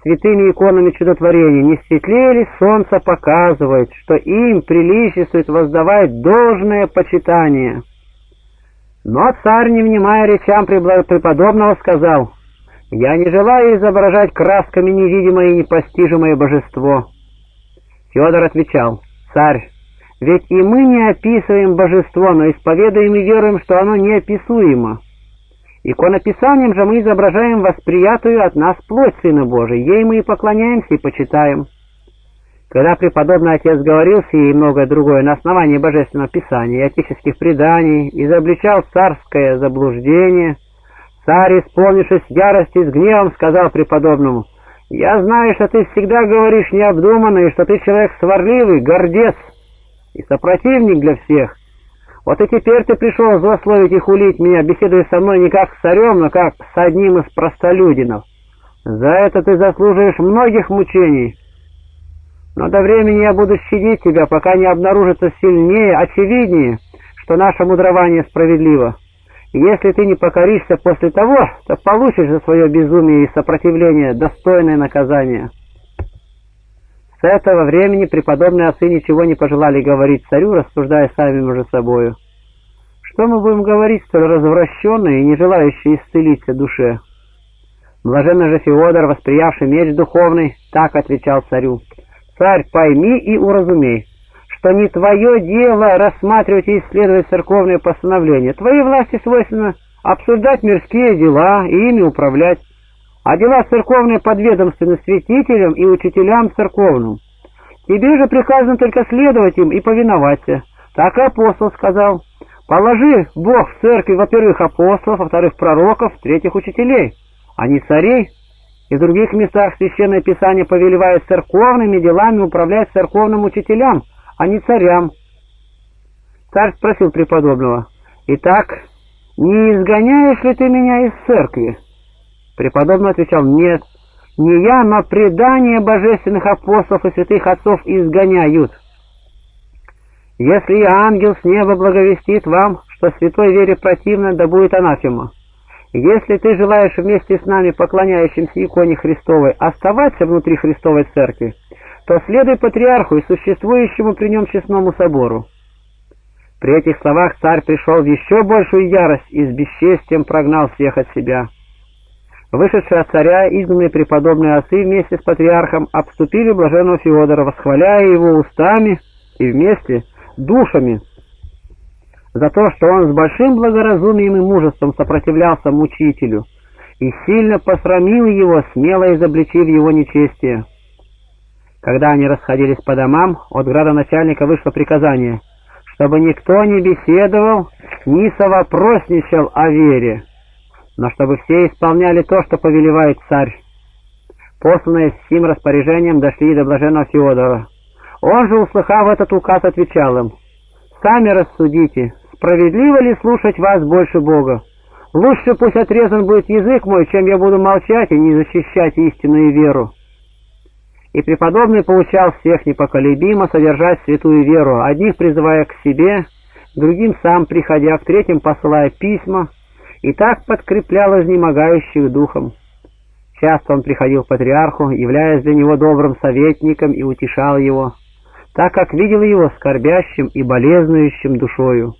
святыми иконами чудотворения, не светлее ли солнце показывает, что им приличествует воздавать должное почитание? Но царь, не внимая речам преподобного, сказал, «Я не желаю изображать красками невидимое и непостижимое божество». Федор отвечал, «Царь, ведь и мы не описываем божество, но исповедуем и веруем, что оно неописуемо. Иконописанием же мы изображаем восприятую от нас плоть Сына Божия, ей мы и поклоняемся и почитаем. Когда преподобный отец говорил сие и многое другое на основании Божественного Писания и отеческих преданий, изобличал царское заблуждение, царь, исполнившись ярости с гневом, сказал преподобному, «Я знаю, что ты всегда говоришь необдуманно, и что ты человек сварливый, гордец и сопротивник для всех. Вот и теперь ты пришел злословить и хулить меня, беседуя со мной не как с царем, но как с одним из простолюдинов. За это ты заслуживаешь многих мучений». Но до времени я буду щадить тебя, пока не обнаружится сильнее, очевиднее, что наше мудрование справедливо. И если ты не покоришься после того, то получишь за свое безумие и сопротивление достойное наказание». Этого времени преподобные отцы ничего не пожелали говорить царю, рассуждая сами между собою. Что мы будем говорить столь развращенной и не желающей исцелиться душе? Блаженный же Феодор, восприявший меч духовный, так отвечал царю. Царь, пойми и уразумей, что не твое дело рассматривать и исследовать церковные постановления. Твоей власти свойственно обсуждать мирские дела и ими управлять, а дела церковные подведомственны святителям и учителям церковным. Тебе же приказано только следовать им и повиноваться. Так и апостол сказал. Положи Бог в церкви, во-первых, апостолов, во-вторых, пророков, в-третьих, учителей, а не царей, и в других местах Священное Писание повелевает церковными делами управлять церковным учителям, а не царям. Царь спросил преподобного, «Итак, не изгоняешь ли ты меня из церкви?» Преподобный отвечал, «Нет, не я, но предание божественных апостолов и святых отцов изгоняют. Если ангел с неба благовестит вам, что святой вере противно, да будет анафема. Если ты желаешь вместе с нами, поклоняющимся иконе Христовой, оставаться внутри Христовой Церкви, то следуй патриарху и существующему при нем честному собору». При этих словах царь пришел в еще большую ярость и с бесчестием прогнал всех от себя. Вышедшие от царя, изгнанные преподобные отцы вместе с патриархом обступили блаженного Феодора, восхваляя его устами и вместе душами, за то, что он с большим благоразумием и мужеством сопротивлялся мучителю и сильно посрамил его, смело изобличив его нечестие. Когда они расходились по домам, от градоначальника вышло приказание, чтобы никто не беседовал, ни совопросничал о вере, но чтобы все исполняли то, что повелевает царь. Посланные с сим распоряжением дошли до блаженного Феодора. Он же, услыхав этот указ, отвечал им, «Сами рассудите, Справедливо ли слушать вас больше Бога? Лучше пусть отрезан будет язык мой, чем я буду молчать и не защищать истинную веру. И преподобный поучал всех непоколебимо содержать святую веру, одних призывая к себе, другим сам приходя, к третьим посылая письма, и так подкреплял изнемогающих духом. Часто он приходил к патриарху, являясь для него добрым советником и утешал его, так как видел его скорбящим и болезнующим душою.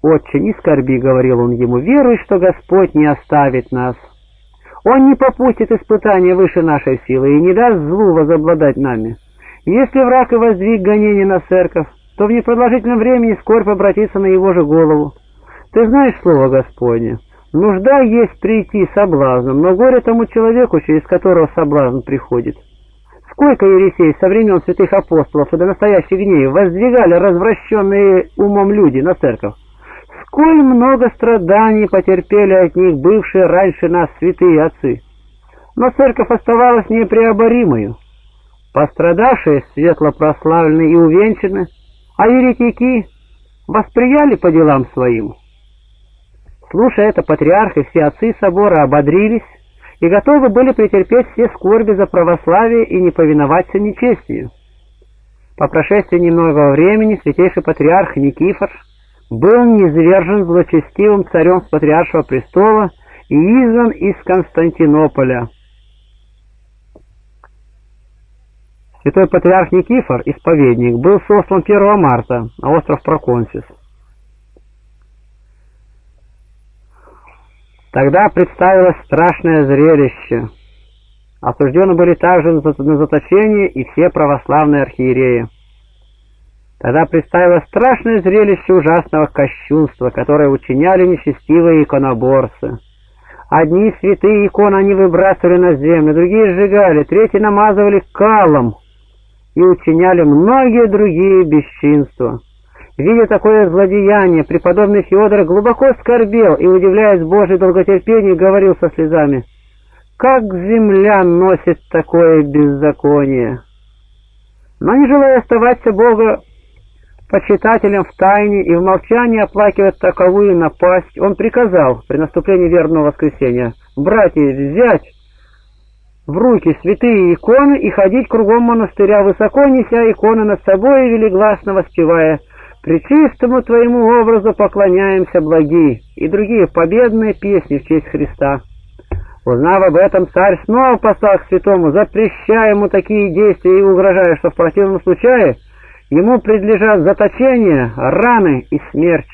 «Отче, не скорби», — говорил он ему, — «веруй, что Господь не оставит нас. Он не попустит испытания выше нашей силы и не даст злу возобладать нами. Если враг и воздвиг гонение на церковь, то в непродолжительном времени скорбь обратится на его же голову. Ты знаешь слово Господне. Нужда есть прийти соблазном, но горе тому человеку, через которого соблазн приходит. Сколько ересей со времен святых апостолов и до настоящих дней воздвигали развращенные умом люди на церковь, Сколь много страданий потерпели от них бывшие раньше нас святые отцы. Но церковь оставалась непреоборимою. Пострадавшие светло прославлены и увенчаны, а еретики восприяли по делам своим. Слушая это, патриарх и все отцы собора ободрились и готовы были претерпеть все скорби за православие и не повиноваться нечестию. По прошествии немного времени святейший патриарх Никифор был низвержен злочестивым царем с патриаршего престола и изгнан из Константинополя. Святой патриарх Никифор, исповедник, был сослан 1 марта на остров Проконсис. Тогда представилось страшное зрелище. Осуждены были также на заточение и все православные архиереи. Тогда представилось страшное зрелище ужасного кощунства, которое учиняли нечестивые иконоборцы. Одни святые иконы они выбрасывали на землю, другие сжигали, третьи намазывали калом и учиняли многие другие бесчинства. Видя такое злодеяние, преподобный Феодор глубоко скорбел и, удивляясь Божьей долготерпению, говорил со слезами, «Как земля носит такое беззаконие!» Но не желая оставаться Бога почитателям в тайне и в молчании оплакивать таковую напасть, он приказал при наступлении верного воскресенья братья взять в руки святые иконы и ходить кругом монастыря, высоко неся иконы над собой и велигласно воспевая «Пречистому Твоему образу поклоняемся, благи» и другие победные песни в честь Христа. Узнав об этом, царь снова послал к святому, запрещая ему такие действия и угрожая, что в противном случае ему предлежат заточение, раны и смерть.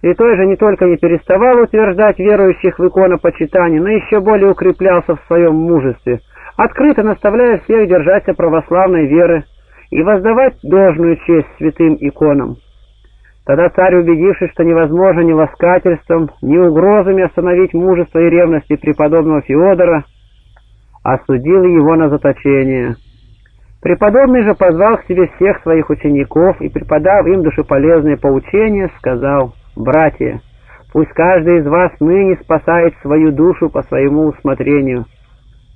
Святой же не только не переставал утверждать верующих в иконопочитание, но еще более укреплялся в своем мужестве, открыто наставляя всех держаться православной веры и воздавать должную честь святым иконам. Тогда царь, убедившись, что невозможно ни ласкательством, ни угрозами остановить мужество и ревности преподобного Феодора, осудил его на заточение. Преподобный же позвал к себе всех своих учеников и, преподав им душеполезные поучения, сказал, «Братья, пусть каждый из вас ныне спасает свою душу по своему усмотрению,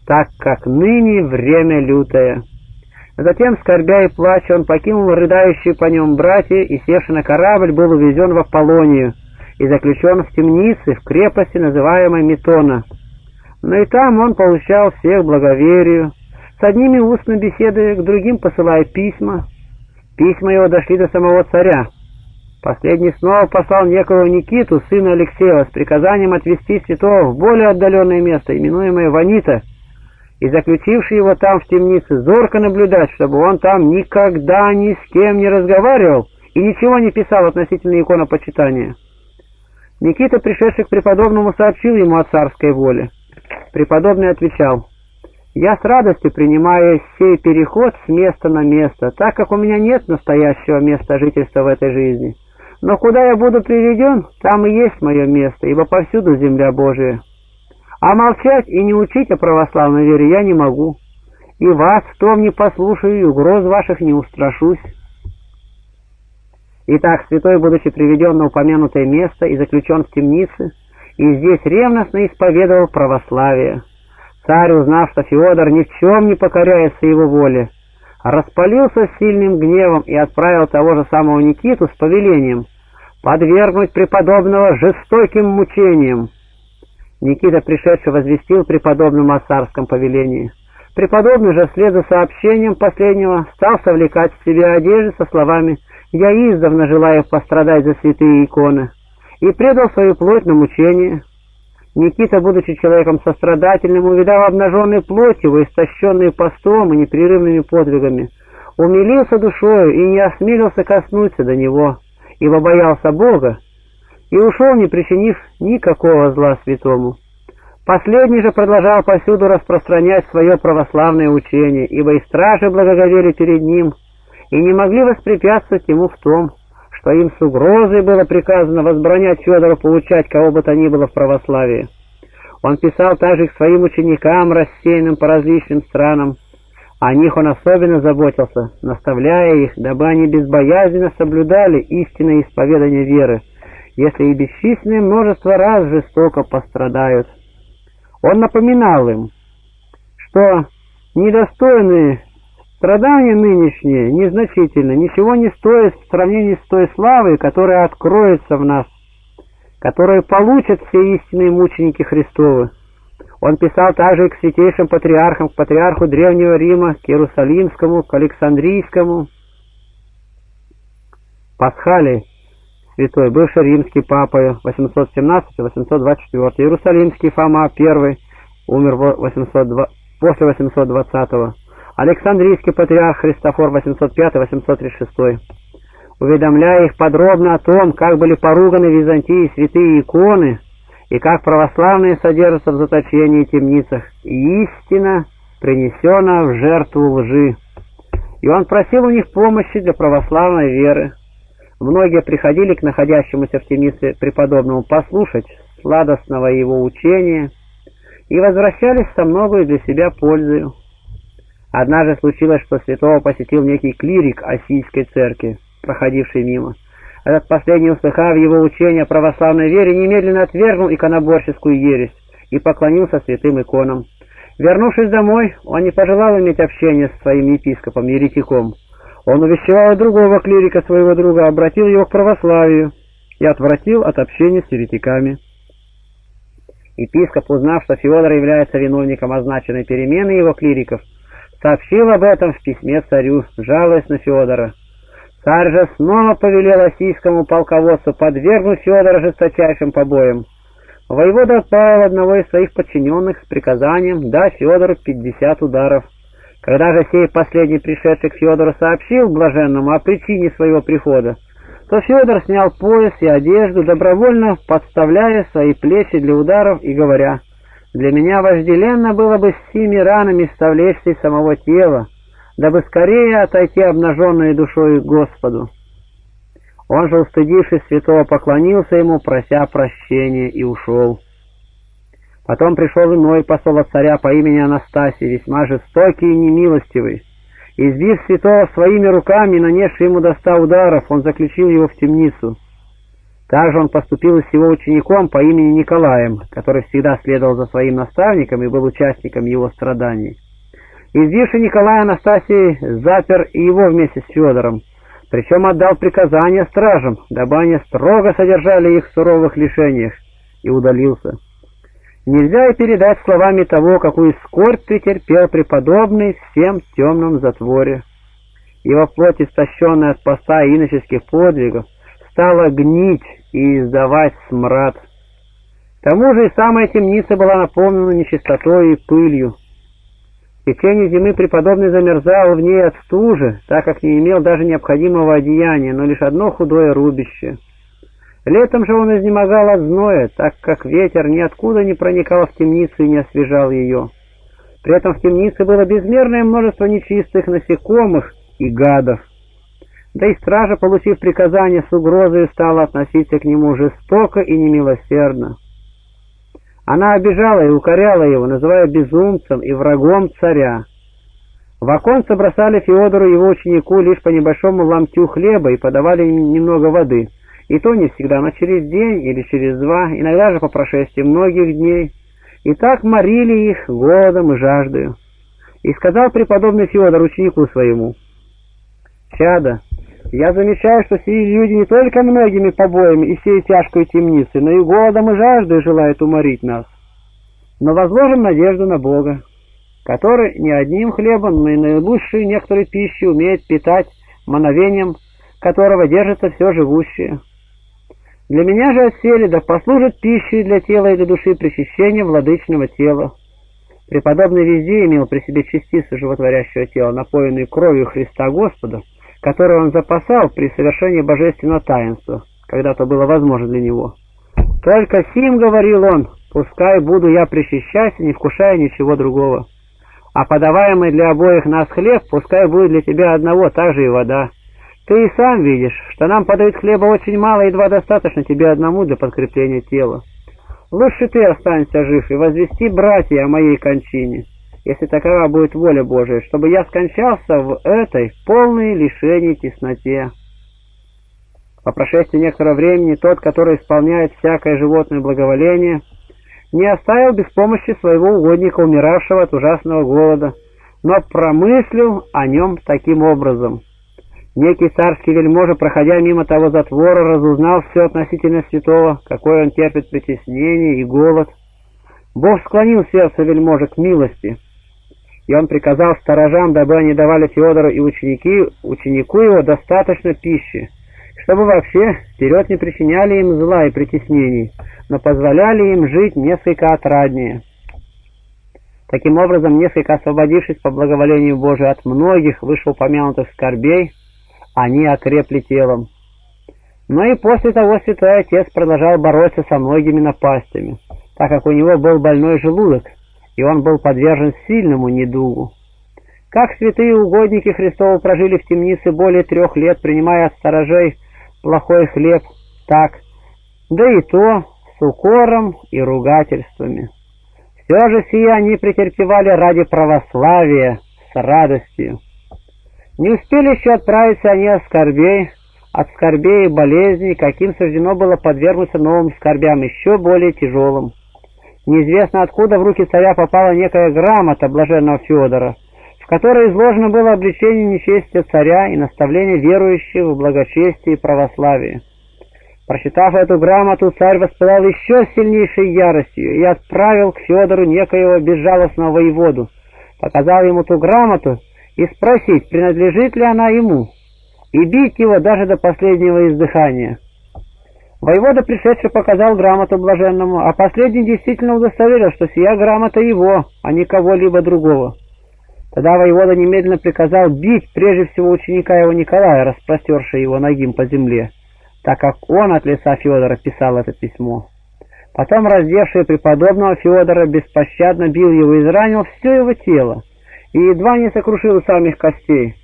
так как ныне время лютое». Затем, скорбя и плача, он покинул рыдающие по нем братья и, севши на корабль, был увезен в Аполлонию и заключен в темнице в крепости, называемой Метона. Но и там он получал всех благоверию, с одними устно беседуя, к другим посылая письма. Письма его дошли до самого царя. Последний снова послал некого Никиту, сына Алексея, с приказанием отвезти святого в более отдаленное место, именуемое Ванита, и заключивший его там в темнице, зорко наблюдать, чтобы он там никогда ни с кем не разговаривал и ничего не писал относительно иконопочитания. Никита, пришедший к преподобному, сообщил ему о царской воле. Преподобный отвечал, «Я с радостью принимаю сей переход с места на место, так как у меня нет настоящего места жительства в этой жизни. Но куда я буду приведен, там и есть мое место, ибо повсюду земля Божия». А молчать и не учить о православной вере я не могу. И вас в том не послушаю, и угроз ваших не устрашусь. Итак, святой, будучи приведен на упомянутое место и заключен в темнице, и здесь ревностно исповедовал православие. Царь, узнав, что Феодор ни в чем не покоряется его воле, распалился сильным гневом и отправил того же самого Никиту с повелением подвергнуть преподобного жестоким мучениям. Никита, пришедший, возвестил преподобному о царском повелении. Преподобный же, вслед за сообщением последнего, стал совлекать в себе одежды со словами «Я издавна желаю пострадать за святые иконы» и предал свою плоть на мучение. Никита, будучи человеком сострадательным, увидав обнаженную плоть его, истощенную постом и непрерывными подвигами, умилился душою и не осмелился коснуться до него, ибо боялся Бога и ушел, не причинив никакого зла святому. Последний же продолжал повсюду распространять свое православное учение, ибо и стражи благоговели перед ним и не могли воспрепятствовать ему в том, что им с угрозой было приказано возбранять Федора получать кого бы то ни было в православии. Он писал также к своим ученикам, рассеянным по различным странам. О них он особенно заботился, наставляя их, дабы они безбоязненно соблюдали истинное исповедание веры, если и бесчисленное множество раз жестоко пострадают. Он напоминал им, что недостойные страдания нынешние незначительны, ничего не стоят в сравнении с той славой, которая откроется в нас, которую получат все истинные мученики Христовы. Он писал также и к святейшим патриархам, к патриарху Древнего Рима, к Иерусалимскому, к Александрийскому, Пасхалии, святой, бывший римский папа 817-824, Иерусалимский Фома I, умер 802, после 820-го, Александрийский патриарх Христофор 805-836, уведомляя их подробно о том, как были поруганы Византии святые иконы и как православные содержатся в заточении и темницах, истина принесена в жертву лжи. и он просил у них помощи для православной веры. Многие приходили к находящемуся в темнице преподобному послушать сладостного его учения и возвращались со многою для себя пользою. Однажды случилось, что святого посетил некий клирик Осийской церкви, проходивший мимо. Этот последний, услыхав его учение о православной вере, немедленно отвергнул иконоборческую ересь и поклонился святым иконам. Вернувшись домой, он не пожелал иметь общения с своим епископом, еретиком. Он увещевал другого клирика своего друга, обратил его к православию и отвратил от общения с еретиками. Епископ, узнав, что Феодор является виновником означенной перемены его клириков, сообщил об этом в письме царю, жалуясь на Феодора. Царь же снова повелел осийскому полководцу подвергнуть Федора жесточайшим побоям. Воевода отправил одного из своих подчиненных с приказанием дать Федору пятьдесят ударов. Когда же сей последний пришедший к Федору сообщил блаженному о причине своего прихода, то Федор снял пояс и одежду, добровольно подставляя свои плечи для ударов и говоря, «Для меня вожделенно было бы с сими ранами ставлечься самого тела, дабы скорее отойти обнаженной душой к Господу. Он же, устыдившись святого, поклонился ему, прося прощения, и ушел. Потом пришел иной посол от царя по имени Анастасий, весьма жестокий и немилостивый. Избив святого своими руками, нанесший ему до ста ударов, он заключил его в темницу. Также он поступил с его учеником по имени Николаем, который всегда следовал за своим наставником и был участником его страданий. Избивший Николая Анастасий запер и его вместе с Федором, причем отдал приказание стражам, дабы они строго содержали их в суровых лишениях, и удалился. Нельзя и передать словами того, какую скорбь претерпел преподобный всем темном затворе. Его плоть, истощенная от поста и иноческих подвигов, стала гнить и издавать смрад. К тому же и самая темница была наполнена нечистотой и пылью. В течение зимы преподобный замерзал в ней от стужи, так как не имел даже необходимого одеяния, но лишь одно худое рубище. Летом же он изнемогал от зноя, так как ветер ниоткуда не проникал в темницу и не освежал ее. При этом в темнице было безмерное множество нечистых насекомых и гадов. Да и стража, получив приказание с угрозой, стала относиться к нему жестоко и немилосердно. Она обижала и укоряла его, называя безумцем и врагом царя. В оконце бросали Феодору его ученику лишь по небольшому ломтю хлеба и подавали немного воды, и то не всегда, но через день или через два, иногда же по прошествии многих дней. И так морили их голодом и жаждою. И сказал преподобный Феодор ученику своему, «Чада, я замечаю, что сии люди не только многими побоями и всей тяжкой темницы, но и голодом и жаждой желают уморить нас. Но возложим надежду на Бога, который не одним хлебом, но и наилучшей некоторой пищей умеет питать мановением, которого держится все живущее. Для меня же отсели, да послужит пищей для тела и для души причащения владычного тела. Преподобный везде имел при себе частицу животворящего тела, напоенную кровью Христа Господа, который он запасал при совершении божественного таинства, когда то было возможно для него. «Только сим, — говорил он, — пускай буду я причащаться, не вкушая ничего другого. А подаваемый для обоих нас хлеб, пускай будет для тебя одного, так же и вода. Ты и сам видишь, что нам подают хлеба очень мало, едва достаточно тебе одному для подкрепления тела. Лучше ты останься жив и возвести братья о моей кончине» если такова будет воля Божия, чтобы я скончался в этой полной лишении тесноте. По прошествии некоторого времени тот, который исполняет всякое животное благоволение, не оставил без помощи своего угодника, умиравшего от ужасного голода, но промыслил о нем таким образом. Некий царский вельможа, проходя мимо того затвора, разузнал все относительно святого, какой он терпит притеснение и голод. Бог склонил сердце вельможа к милости, и он приказал сторожам, дабы они давали Феодору и ученики, ученику его достаточно пищи, чтобы вообще вперед не причиняли им зла и притеснений, но позволяли им жить несколько отраднее. Таким образом, несколько освободившись по благоволению Божию от многих вышеупомянутых скорбей, они окрепли телом. Но и после того святой отец продолжал бороться со многими напастями, так как у него был больной желудок, и он был подвержен сильному недугу. Как святые угодники Христовы прожили в темнице более трех лет, принимая от сторожей плохой хлеб, так, да и то с укором и ругательствами. Все же сие они претерпевали ради православия с радостью. Не успели еще отправиться они от скорбей, от скорбей и болезней, каким суждено было подвергнуться новым скорбям, еще более тяжелым. Неизвестно откуда в руки царя попала некая грамота блаженного Федора, в которой изложено было обличение нечестия царя и наставление верующих в благочестие и православие. Прочитав эту грамоту, царь воспылал еще сильнейшей яростью и отправил к Федору некоего безжалостного воеводу, показал ему ту грамоту и спросить, принадлежит ли она ему, и бить его даже до последнего издыхания. Воевода, пришедший, показал грамоту блаженному, а последний действительно удостоверил, что сия грамота его, а не кого-либо другого. Тогда воевода немедленно приказал бить прежде всего ученика его Николая, распростершего его ногим по земле, так как он от лица Федора писал это письмо. Потом, раздевший преподобного Федора, беспощадно бил его и изранил все его тело, и едва не сокрушил самих костей.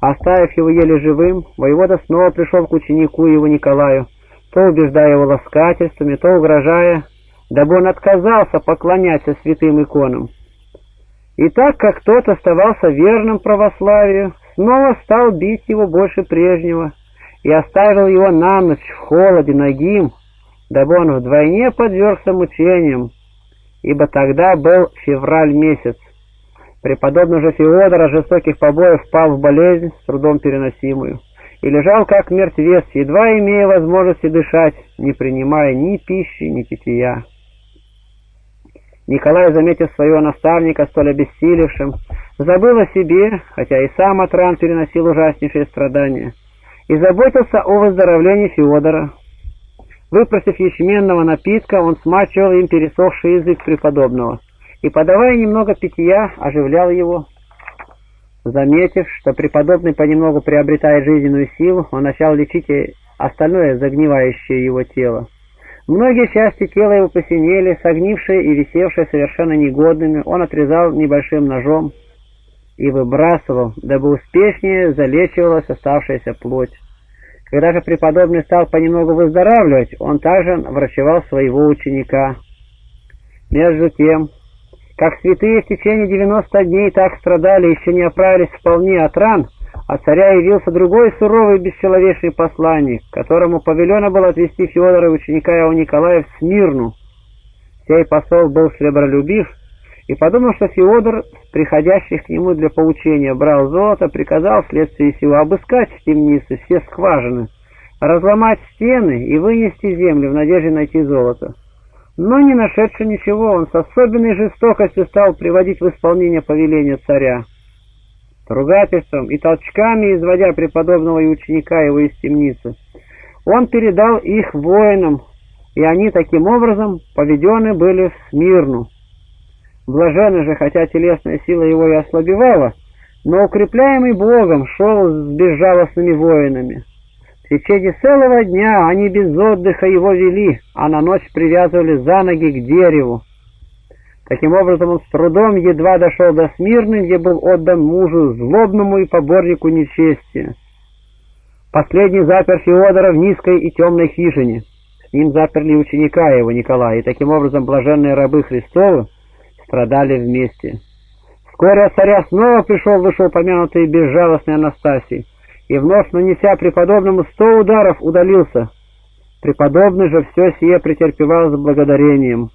Оставив его еле живым, воевода снова пришел к ученику его Николаю, то убеждая его ласкательствами, то угрожая, дабы он отказался поклоняться святым иконам. И так как тот оставался верным православию, снова стал бить его больше прежнего и оставил его на ночь в холоде ногим, дабы он вдвойне подвергся мучениям, ибо тогда был февраль месяц. Преподобный же Феодор от жестоких побоев впал в болезнь, с трудом переносимую, и лежал как мертвец, едва имея возможности дышать, не принимая ни пищи, ни питья. Николай, заметив своего наставника, столь обессилевшим, забыл о себе, хотя и сам от ран переносил ужаснейшие страдания, и заботился о выздоровлении Феодора. Выпросив ячменного напитка, он смачивал им пересохший язык преподобного и, подавая немного питья, оживлял его. Заметив, что преподобный понемногу приобретает жизненную силу, он начал лечить и остальное загнивающее его тело. Многие части тела его посинели, согнившие и висевшие совершенно негодными, он отрезал небольшим ножом и выбрасывал, дабы успешнее залечивалась оставшаяся плоть. Когда же преподобный стал понемногу выздоравливать, он также врачевал своего ученика. Между тем, как святые в течение девяносто дней так страдали, еще не оправились вполне от ран, от царя явился другой суровый бесчеловечный посланник, которому повелено было отвести Федора и ученика его Николая в Смирну. Сей посол был сребролюбив и подумал, что Феодор, приходящих к нему для поучения, брал золото, приказал вследствие сего обыскать в темнице все скважины, разломать стены и вынести землю в надежде найти золото. Но не нашедший ничего, он с особенной жестокостью стал приводить в исполнение повеления царя ругательством и толчками изводя преподобного и ученика его из темницы. Он передал их воинам, и они таким образом поведены были в Смирну. Блаженный же, хотя телесная сила его и ослабевала, но укрепляемый Богом шел с безжалостными воинами. В течение целого дня они без отдыха его вели, а на ночь привязывали за ноги к дереву. Таким образом, он с трудом едва дошел до Смирны, где был отдан мужу, злобному и поборнику нечестия. Последний запер Феодора в низкой и темной хижине. С ним заперли ученика его, Николая, и таким образом блаженные рабы Христовы страдали вместе. Вскоре от царя снова пришел вышеупомянутый безжалостный Анастасий, и вновь, нанеся преподобному сто ударов, удалился. Преподобный же все сие претерпевал с благодарением.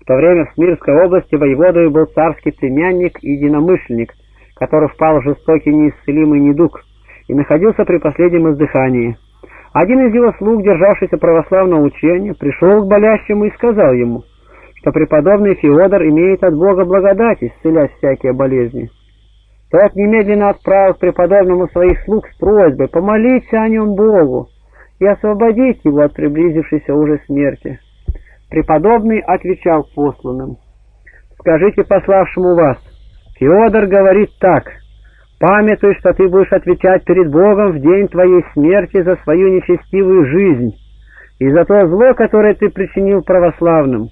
В то время в Смирской области воеводой был царский племянник и единомышленник, который впал в жестокий неисцелимый недуг и находился при последнем издыхании. Один из его слуг, державшийся православного учения, пришел к болящему и сказал ему, что преподобный Феодор имеет от Бога благодать, исцелять всякие болезни. Тот немедленно отправил преподобному своих слуг с просьбой помолиться о нем Богу и освободить его от приблизившейся уже смерти. Преподобный отвечал посланным, «Скажите пославшему вас, Феодор говорит так, памятуй, что ты будешь отвечать перед Богом в день твоей смерти за свою нечестивую жизнь и за то зло, которое ты причинил православным.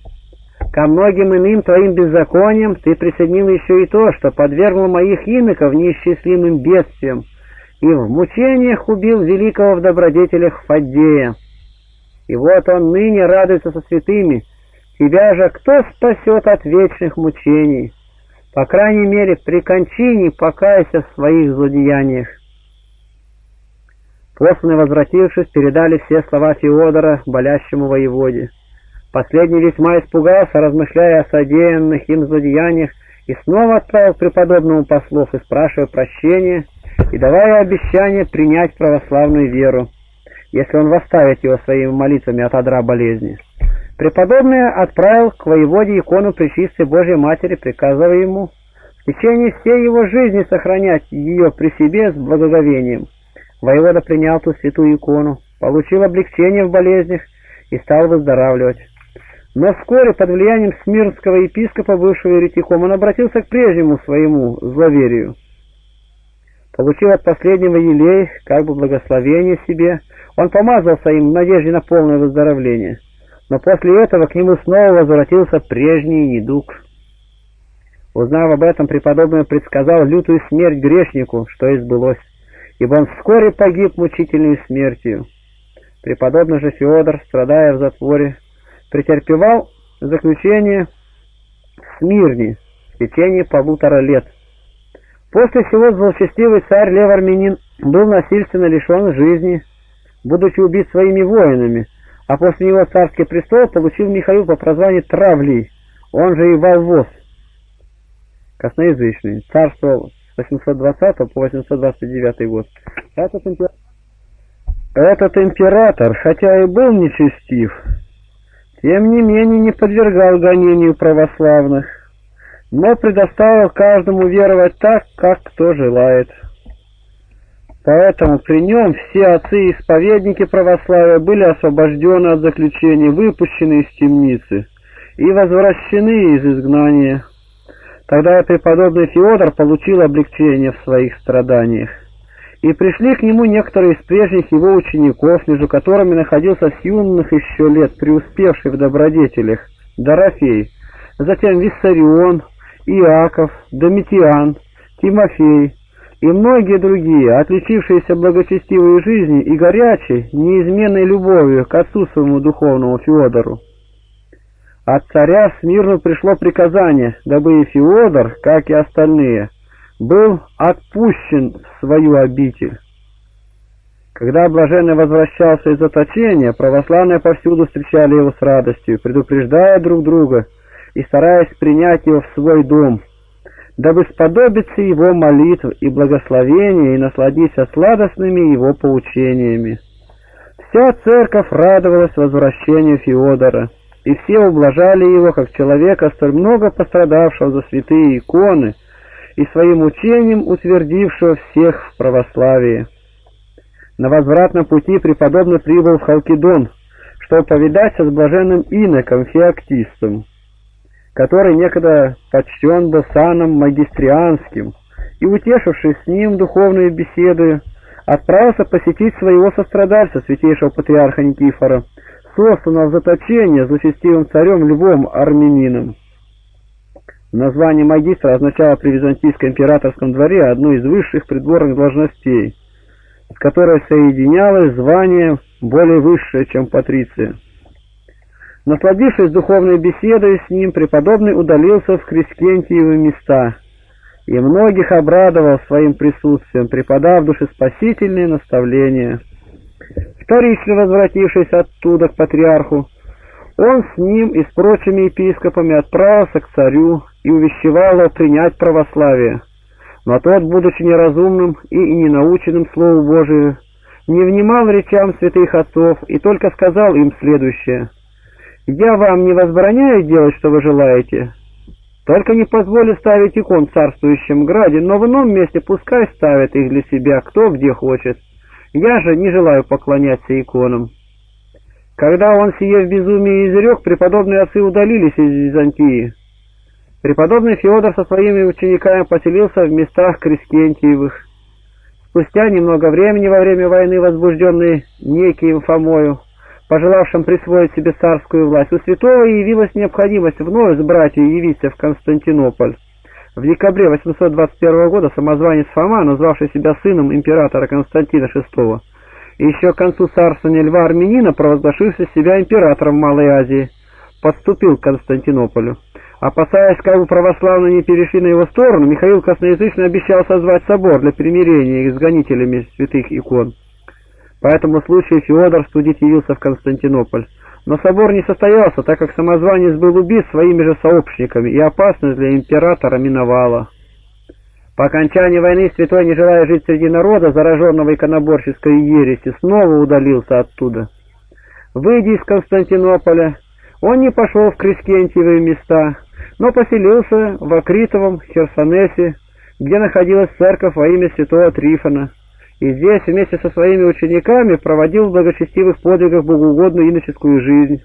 Ко многим иным твоим беззакониям ты присоединил еще и то, что подвергнул моих иноков неисчислимым бедствиям, и в мучениях убил великого в добродетелях Фаддея. И вот он ныне радуется со святыми. Тебя же кто спасет от вечных мучений? По крайней мере, при кончине покайся в своих злодеяниях. Посланные, возвратившись, передали все слова Феодора болящему воеводе. Последний весьма испугался, размышляя о содеянных им злодеяниях, и снова отправил преподобному послов и спрашивая прощения, и давая обещание принять православную веру, если он восставит его своими молитвами от одра болезни. Преподобный отправил к воеводе икону Пречистой Божьей Матери, приказывая ему в течение всей его жизни сохранять ее при себе с благоговением. Воевода принял ту святую икону, получил облегчение в болезнях и стал выздоравливать. Но вскоре под влиянием смирнского епископа, бывшего еретиком, он обратился к прежнему своему зловерию. Получил от последнего елей, как бы благословение себе, он помазался им в надежде на полное выздоровление. Но после этого к нему снова возвратился прежний недуг. Узнав об этом, преподобный предсказал лютую смерть грешнику, что и сбылось, ибо он вскоре погиб мучительной смертью. Преподобный же Феодор, страдая в затворе, претерпевал заключение в Смирне в течение полутора лет. После всего злосчастливый царь Лев Армянин был насильственно лишен жизни, будучи убит своими воинами, а после него царский престол получил Михаил по прозванию Травли, он же и Волвоз. Косноязычный, царствовал с 820 по 829 год. Этот император, этот император хотя и был нечестив, тем не менее не подвергал гонению православных, но предоставил каждому веровать так, как кто желает. Поэтому при нем все отцы-исповедники православия были освобождены от заключения, выпущены из темницы и возвращены из изгнания. Тогда преподобный Феодор получил облегчение в своих страданиях и пришли к нему некоторые из прежних его учеников, между которыми находился с юных еще лет преуспевший в добродетелях Дорофей, затем Виссарион, Иаков, Домитиан, Тимофей и многие другие, отличившиеся благочестивой жизнью и горячей, неизменной любовью к отцу своему духовному Феодору. От царя Смирну пришло приказание, дабы и Феодор, как и остальные, был отпущен в свою обитель. Когда блаженный возвращался из заточения, православные повсюду встречали его с радостью, предупреждая друг друга и стараясь принять его в свой дом, дабы сподобиться его молитв и благословения и насладиться сладостными его поучениями. Вся церковь радовалась возвращению Феодора, и все ублажали его, как человека, столь много пострадавшего за святые иконы, и своим учением утвердившего всех в православии. На возвратном пути преподобный прибыл в Халкидон, чтобы повидаться с блаженным иноком Феоктистом, который некогда почтен был саном магистрианским, и, утешившись с ним духовные беседы, отправился посетить своего сострадальца, святейшего патриарха Никифора, сосланного в заточение злочестивым царем Львом Армянином. Название магистра означало при византийском императорском дворе одну из высших придворных должностей, с которой соединялось звание более высшее, чем патриция. Насладившись духовной беседой с ним, преподобный удалился в Крескентиевы места и многих обрадовал своим присутствием, преподав душеспасительные наставления. Вторично возвратившись оттуда к патриарху, он с ним и с прочими епископами отправился к царю и увещевал его принять православие. Но тот, будучи неразумным и ненаученным Слову Божию, не внимал речам святых отцов и только сказал им следующее. «Я вам не возбраняю делать, что вы желаете, только не позволю ставить икон в царствующем граде, но в ином месте пускай ставят их для себя кто где хочет. Я же не желаю поклоняться иконам». Когда он сие в безумии изрек, преподобные отцы удалились из Византии. Преподобный Феодор со своими учениками поселился в местах Крескентиевых. Спустя немного времени, во время войны, возбужденной неким Фомою, пожелавшим присвоить себе царскую власть, у святого явилась необходимость вновь с братьями явиться в Константинополь. В декабре 821 года самозванец Фома, назвавший себя сыном императора Константина VI, и еще к концу царствования Льва Армянина, провозглашивший себя императором Малой Азии, подступил к Константинополю. Опасаясь, как бы православные не перешли на его сторону, Михаил косноязычно обещал созвать собор для примирения их с гонителями святых икон. По этому случаю Феодор студить явился в Константинополь. Но собор не состоялся, так как самозванец был убит своими же сообщниками, и опасность для императора миновала. По окончании войны святой, не желая жить среди народа, зараженного иконоборческой ереси, снова удалился оттуда. Выйдя из Константинополя, он не пошел в Крескентьевые места, но поселился в Акритовом Херсонесе, где находилась церковь во имя святого Трифона, и здесь вместе со своими учениками проводил в благочестивых подвигах богоугодную иноческую жизнь.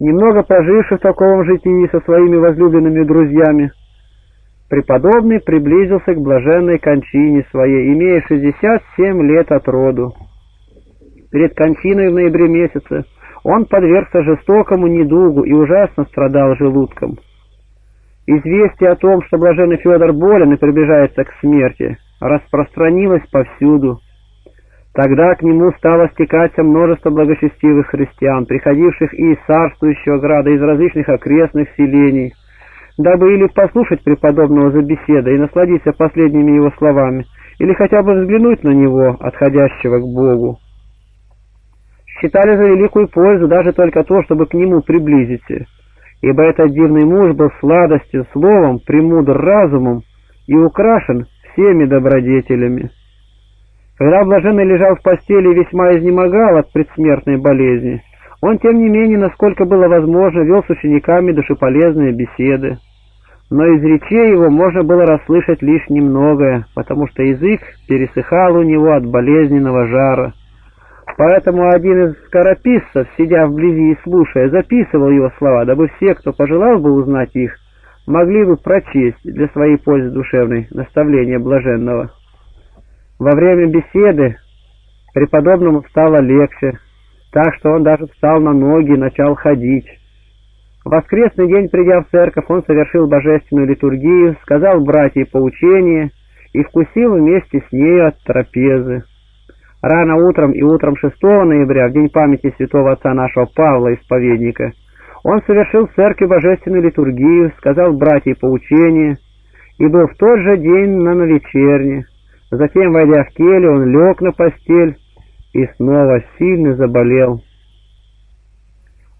Немного поживший в таком житии со своими возлюбленными друзьями, преподобный приблизился к блаженной кончине своей, имея 67 лет от роду. Перед кончиной в ноябре месяце он подвергся жестокому недугу и ужасно страдал желудком. Известие о том, что блаженный Федор болен и приближается к смерти, распространилось повсюду. Тогда к нему стало стекаться множество благочестивых христиан, приходивших и из царствующего града, из различных окрестных селений, дабы или послушать преподобного за беседой и насладиться последними его словами, или хотя бы взглянуть на него, отходящего к Богу. Считали за великую пользу даже только то, чтобы к нему приблизиться, ибо этот дивный муж был сладостью словом, премудр разумом и украшен всеми добродетелями. Когда блаженный лежал в постели и весьма изнемогал от предсмертной болезни, он, тем не менее, насколько было возможно, вел с учениками душеполезные беседы. Но из речей его можно было расслышать лишь немногое, потому что язык пересыхал у него от болезненного жара. Поэтому один из скорописцев, сидя вблизи и слушая, записывал его слова, дабы все, кто пожелал бы узнать их, могли бы прочесть для своей пользы душевной наставление блаженного. Во время беседы преподобному стало легче, так что он даже встал на ноги и начал ходить. В воскресный день, придя в церковь, он совершил божественную литургию, сказал братьям поучение и вкусил вместе с нею от трапезы. Рано утром и утром 6 ноября, в день памяти святого отца нашего Павла, исповедника, он совершил в церкви божественную литургию, сказал братьям поучение и был в тот же день на новечерне. Затем, войдя в келью, он лег на постель и снова сильно заболел.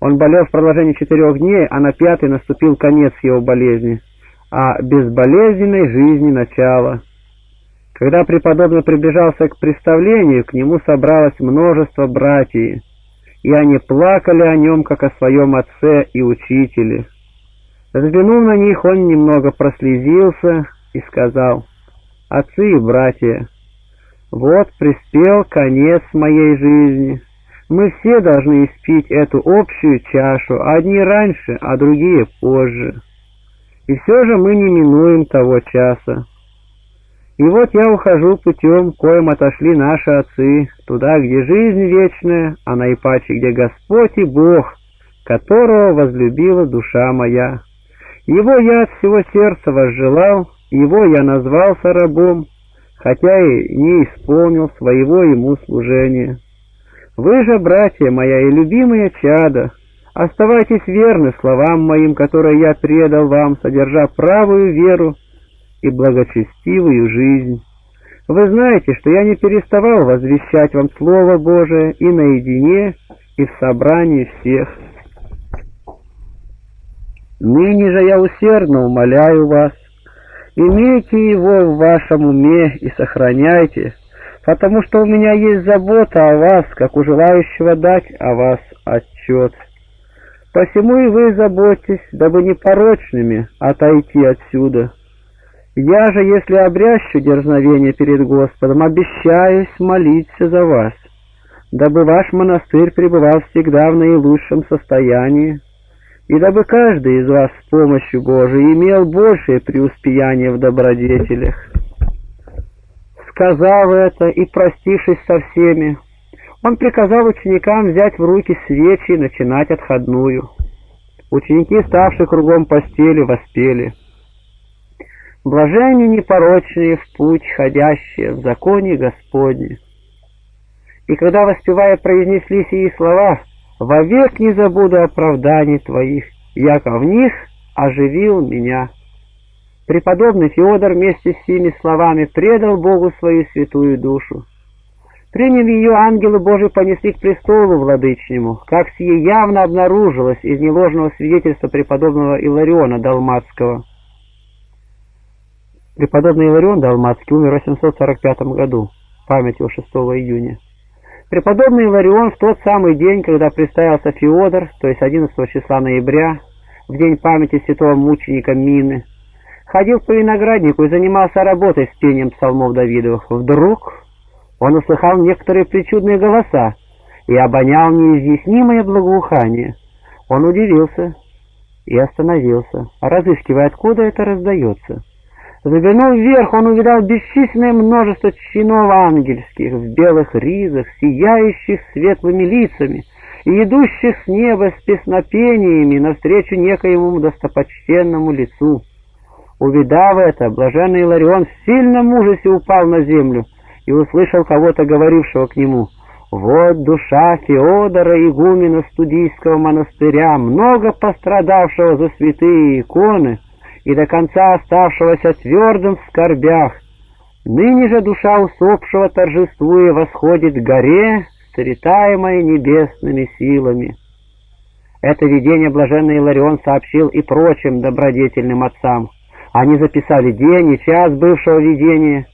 Он болел в продолжении четырех дней, а на пятый наступил конец его болезни, а безболезненной жизни начало. Когда преподобный приближался к представлению, к нему собралось множество братьев, и они плакали о нем, как о своем отце и учителе. Взглянув на них, он немного прослезился и сказал, «Отцы и братья, вот приспел конец моей жизни. Мы все должны испить эту общую чашу, одни раньше, а другие позже. И все же мы не минуем того часа. И вот я ухожу путем, коим отошли наши отцы, туда, где жизнь вечная, а наипаче, где Господь и Бог, которого возлюбила душа моя. Его я от всего сердца возжелал, его я назвался рабом, хотя и не исполнил своего ему служения. Вы же, братья моя и любимые чада, оставайтесь верны словам моим, которые я предал вам, содержа правую веру и благочестивую жизнь. Вы знаете, что я не переставал возвещать вам Слово Божие и наедине, и в собрании всех. Ныне же я усердно умоляю вас, имейте его в вашем уме и сохраняйте, потому что у меня есть забота о вас, как у желающего дать о вас отчет. Посему и вы заботьтесь, дабы непорочными отойти отсюда». Я же, если обрящу дерзновение перед Господом, обещаюсь молиться за вас, дабы ваш монастырь пребывал всегда в наилучшем состоянии, и дабы каждый из вас с помощью Божией имел большее преуспеяние в добродетелях. Сказав это и простившись со всеми, Он приказал ученикам взять в руки свечи и начинать отходную. Ученики, ставшие кругом постели, воспели. Блаженны непорочные в путь ходящие в законе Господне. И когда, воспевая, произнесли сии слова, «Вовек не забуду оправданий Твоих, яко в них оживил меня». Преподобный Феодор вместе с сими словами предал Богу свою святую душу. Приняв ее, ангелы Божии понесли к престолу владычнему, как сие явно обнаружилось из неложного свидетельства преподобного Илариона Далматского. Преподобный Иларион Далматский умер в 845 году, память его 6 июня. Преподобный Иларион в тот самый день, когда представился Феодор, то есть 11 числа ноября, в день памяти святого мученика Мины, ходил по винограднику и занимался работой с пением псалмов Давидовых. Вдруг он услыхал некоторые причудные голоса и обонял неизъяснимое благоухание. Он удивился и остановился, разыскивая, откуда это раздается. Заглянув вверх, он увидал бесчисленное множество чинов ангельских в белых ризах, сияющих светлыми лицами, и идущих с неба с песнопениями навстречу некоему достопочтенному лицу. Увидав это, блаженный Иларион в сильном ужасе упал на землю и услышал кого-то, говорившего к нему, «Вот душа Феодора, игумена студийского монастыря, много пострадавшего за святые иконы и до конца оставшегося твердым в скорбях. Ныне же душа усопшего торжествуя восходит к горе, сретаемой небесными силами». Это видение блаженный Иларион сообщил и прочим добродетельным отцам. Они записали день и час бывшего видения,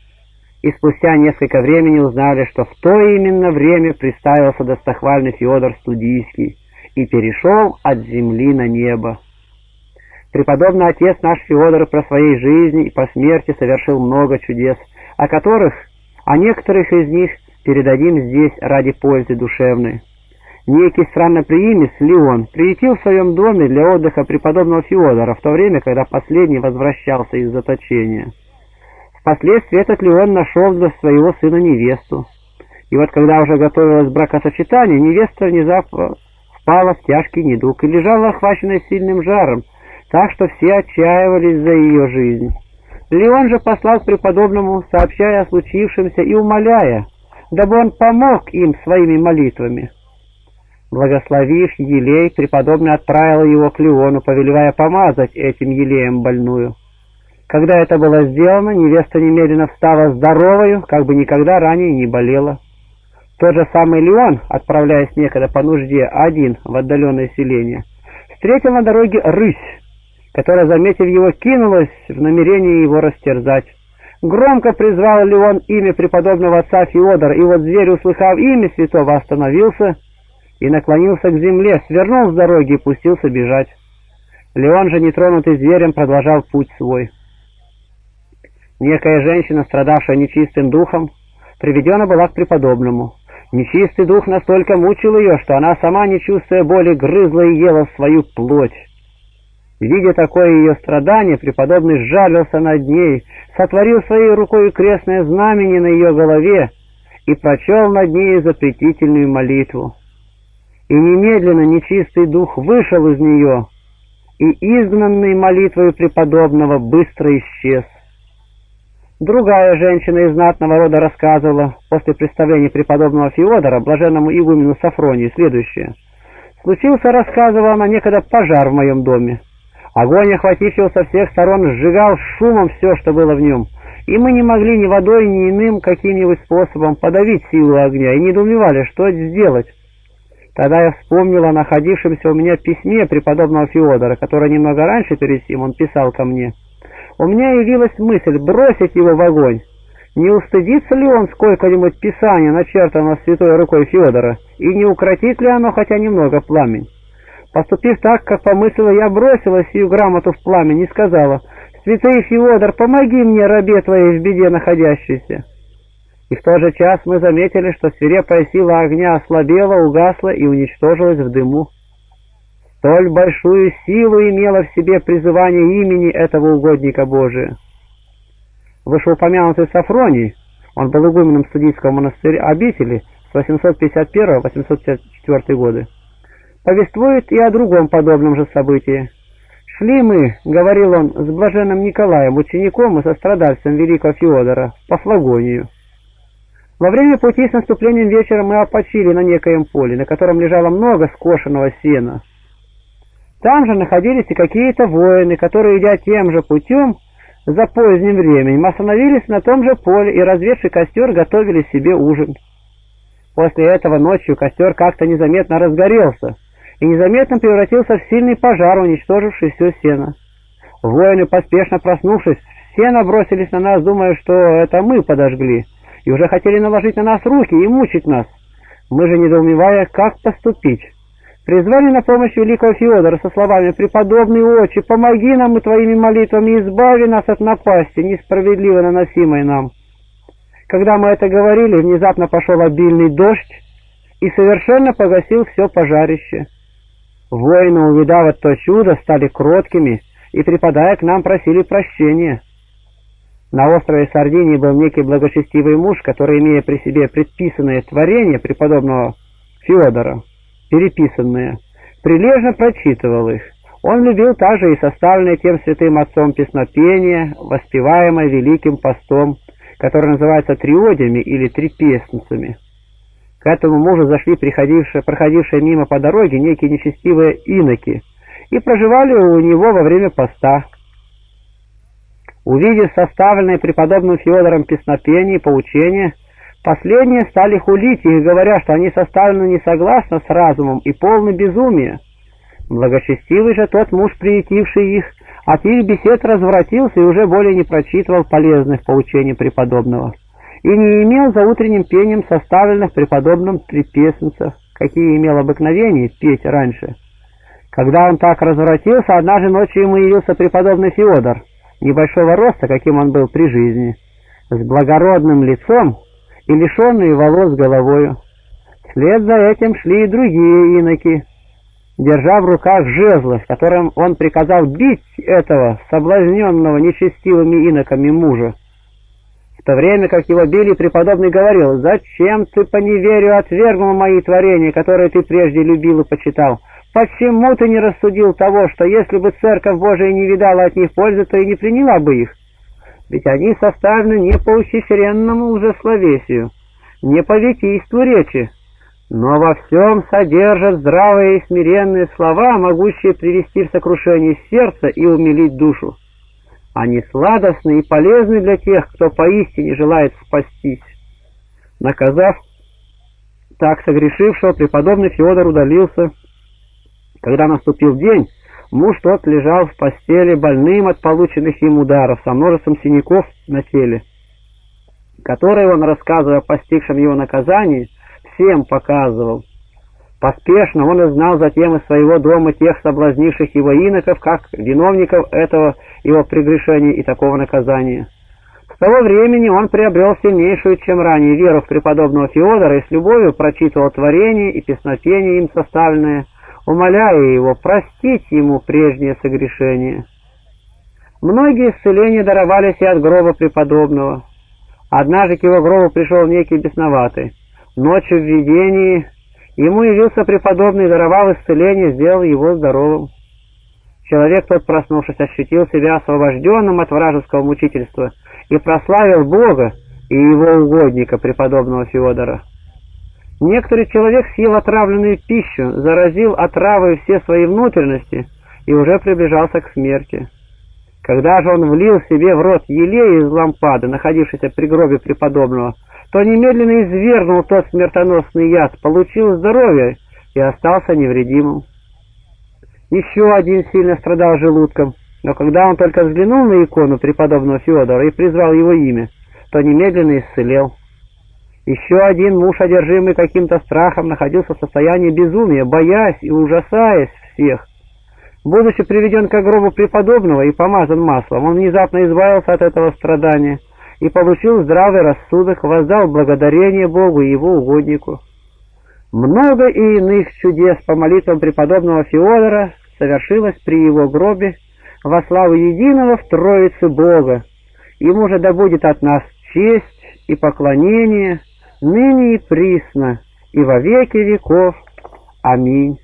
и спустя несколько времени узнали, что в то именно время приставился достохвальный Феодор Студийский и перешел от земли на небо. Преподобный отец наш Феодор про своей жизни и по смерти совершил много чудес, о которых, о некоторых из них передадим здесь ради пользы душевной. Некий странноприимец Леон приютил в своем доме для отдыха преподобного Феодора в то время, когда последний возвращался из заточения. Впоследствии этот Леон нашел для своего сына невесту. И вот когда уже готовилось бракосочетание, невеста внезапно впала в тяжкий недуг и лежала охваченная сильным жаром, так что все отчаивались за ее жизнь. Леон же послал к преподобному, сообщая о случившемся и умоляя, дабы он помог им своими молитвами. Благословив елей, преподобный отправил его к Леону, повелевая помазать этим елеем больную. Когда это было сделано, невеста немедленно встала здоровою, как бы никогда ранее не болела. Тот же самый Леон, отправляясь некогда по нужде один в отдаленное селение, встретил на дороге рысь, которая, заметив его, кинулась в намерение его растерзать. Громко призвал Леон имя преподобного отца Феодора, и вот зверь, услыхав имя святого, остановился и наклонился к земле, свернул с дороги и пустился бежать. Леон же, нетронутый зверем, продолжал путь свой. Некая женщина, страдавшая нечистым духом, приведена была к преподобному. Нечистый дух настолько мучил ее, что она сама, не чувствуя боли, грызла и ела свою плоть. Видя такое ее страдание, преподобный сжалился над ней, сотворил своей рукой крестное знамение на ее голове и прочел над ней запретительную молитву и немедленно нечистый дух вышел из нее, и изгнанный молитвой преподобного быстро исчез. Другая женщина из знатного рода рассказывала после представления преподобного Феодора блаженному игумену Сафронию следующее. «Случился, — рассказывала она, — некогда пожар в моем доме. Огонь, охватив его со всех сторон, сжигал шумом все, что было в нем, и мы не могли ни водой, ни иным каким-нибудь способом подавить силу огня, и недоумевали, что сделать. Тогда я вспомнил о находившемся у меня письме преподобного Феодора, которое немного раньше перед сим он писал ко мне. У меня явилась мысль бросить его в огонь. Не устыдится ли он сколько-нибудь писания, начертанного святой рукой Феодора, и не укротит ли оно хотя немного пламень? Поступив так, как помыслила, я бросила сию грамоту в пламень и сказала, «Святый Феодор, помоги мне, рабе твоей, в беде находящейся». И в тот же час мы заметили, что свирепая сила огня ослабела, угасла и уничтожилась в дыму. Столь большую силу имело в себе призывание имени этого угодника Божия. Вышеупомянутый Сафроний, он был игуменом студийского монастыря обители, с 851-854 годы, повествует и о другом подобном же событии. «Шли мы, — говорил он, — с блаженным Николаем, учеником и сострадальцем великого Феодора, по Флагонию. Во время пути с наступлением вечера мы опочили на некоем поле, на котором лежало много скошенного сена. Там же находились и какие-то воины, которые, идя тем же путем, за поздним временем, остановились на том же поле и, разведший костер, готовили себе ужин. После этого ночью костер как-то незаметно разгорелся и незаметно превратился в сильный пожар, уничтоживший все сено. Воины, поспешно проснувшись, все набросились на нас, думая, что это мы подожгли, и уже хотели наложить на нас руки и мучить нас. Мы же, недоумевая, как поступить, призвали на помощь великого Феодора со словами «Преподобный отче, помоги нам и твоими молитвами избави нас от напасти, несправедливо наносимой нам». Когда мы это говорили, внезапно пошел обильный дождь и совершенно погасил все пожарище. Воины, увидав это чудо, стали кроткими и, припадая к нам, просили прощения. На острове Сардинии был некий благочестивый муж, который, имея при себе предписанное творение преподобного Феодора, переписанные, прилежно прочитывал их. Он любил также и составленное тем святым отцом песнопение, воспеваемое великим постом, которое называется триодиями или трипесницами. К этому мужу зашли приходившие, проходившие мимо по дороге некие нечестивые иноки и проживали у него во время поста. Увидев составленное преподобным Феодором песнопение и поучение, последние стали хулить их, говоря, что они составлены не согласно с разумом и полны безумия. Благочестивый же тот муж, приютивший их, от их бесед развратился и уже более не прочитывал полезных поучений преподобного, и не имел за утренним пением составленных преподобным трепесницах, какие имел обыкновение петь раньше. Когда он так развратился, однажды ночью ему явился преподобный Феодор, небольшого роста, каким он был при жизни, с благородным лицом и лишенный волос головою. Вслед за этим шли и другие иноки, держа в руках жезлы, которым он приказал бить этого соблазненного нечестивыми иноками мужа. В то время как его били, преподобный говорил, «Зачем ты по неверию отвергнул мои творения, которые ты прежде любил и почитал? Почему ты не рассудил того, что если бы Церковь Божия не видала от них пользы, то и не приняла бы их? Ведь они составлены не по ухищренному лжесловесию, не по витийству речи, но во всем содержат здравые и смиренные слова, могущие привести в сокрушение сердца и умилить душу. Они сладостны и полезны для тех, кто поистине желает спастись. Наказав так согрешившего, преподобный Феодор удалился. Когда наступил день, муж тот лежал в постели больным от полученных им ударов, со множеством синяков на теле, которые он, рассказывая о постигшем его наказании, всем показывал. Поспешно он изгнал затем из своего дома тех соблазнивших его иноков, как виновников этого его прегрешения и такого наказания. С того времени он приобрел сильнейшую, чем ранее, веру в преподобного Феодора и с любовью прочитывал творение и песнопение им составленное, умоляя его простить ему прежние согрешения. Многие исцеления даровались и от гроба преподобного. Однажды к его гробу пришел некий бесноватый. Ночью в видении ему явился преподобный, даровал исцеление, сделал его здоровым. Человек тот, проснувшись, ощутил себя освобожденным от вражеского мучительства и прославил Бога и его угодника, преподобного Феодора. Некоторый человек съел отравленную пищу, заразил отравой все свои внутренности и уже приближался к смерти. Когда же он влил себе в рот елей из лампады, находившейся при гробе преподобного, то немедленно извергнул тот смертоносный яд, получил здоровье и остался невредимым. Еще один сильно страдал желудком, но когда он только взглянул на икону преподобного Феодора и призвал его имя, то немедленно исцелел. Еще один муж, одержимый каким-то страхом, находился в состоянии безумия, боясь и ужасаясь всех. Будучи приведен к гробу преподобного и помазан маслом, он внезапно избавился от этого страдания – и получил здравый рассудок, воздал благодарение Богу и его угоднику. Много и иных чудес по молитвам преподобного Феодора совершилось при его гробе во славу единого в Троице Бога. Ему же да будет от нас честь и поклонение ныне и присно, и во веки веков. Аминь.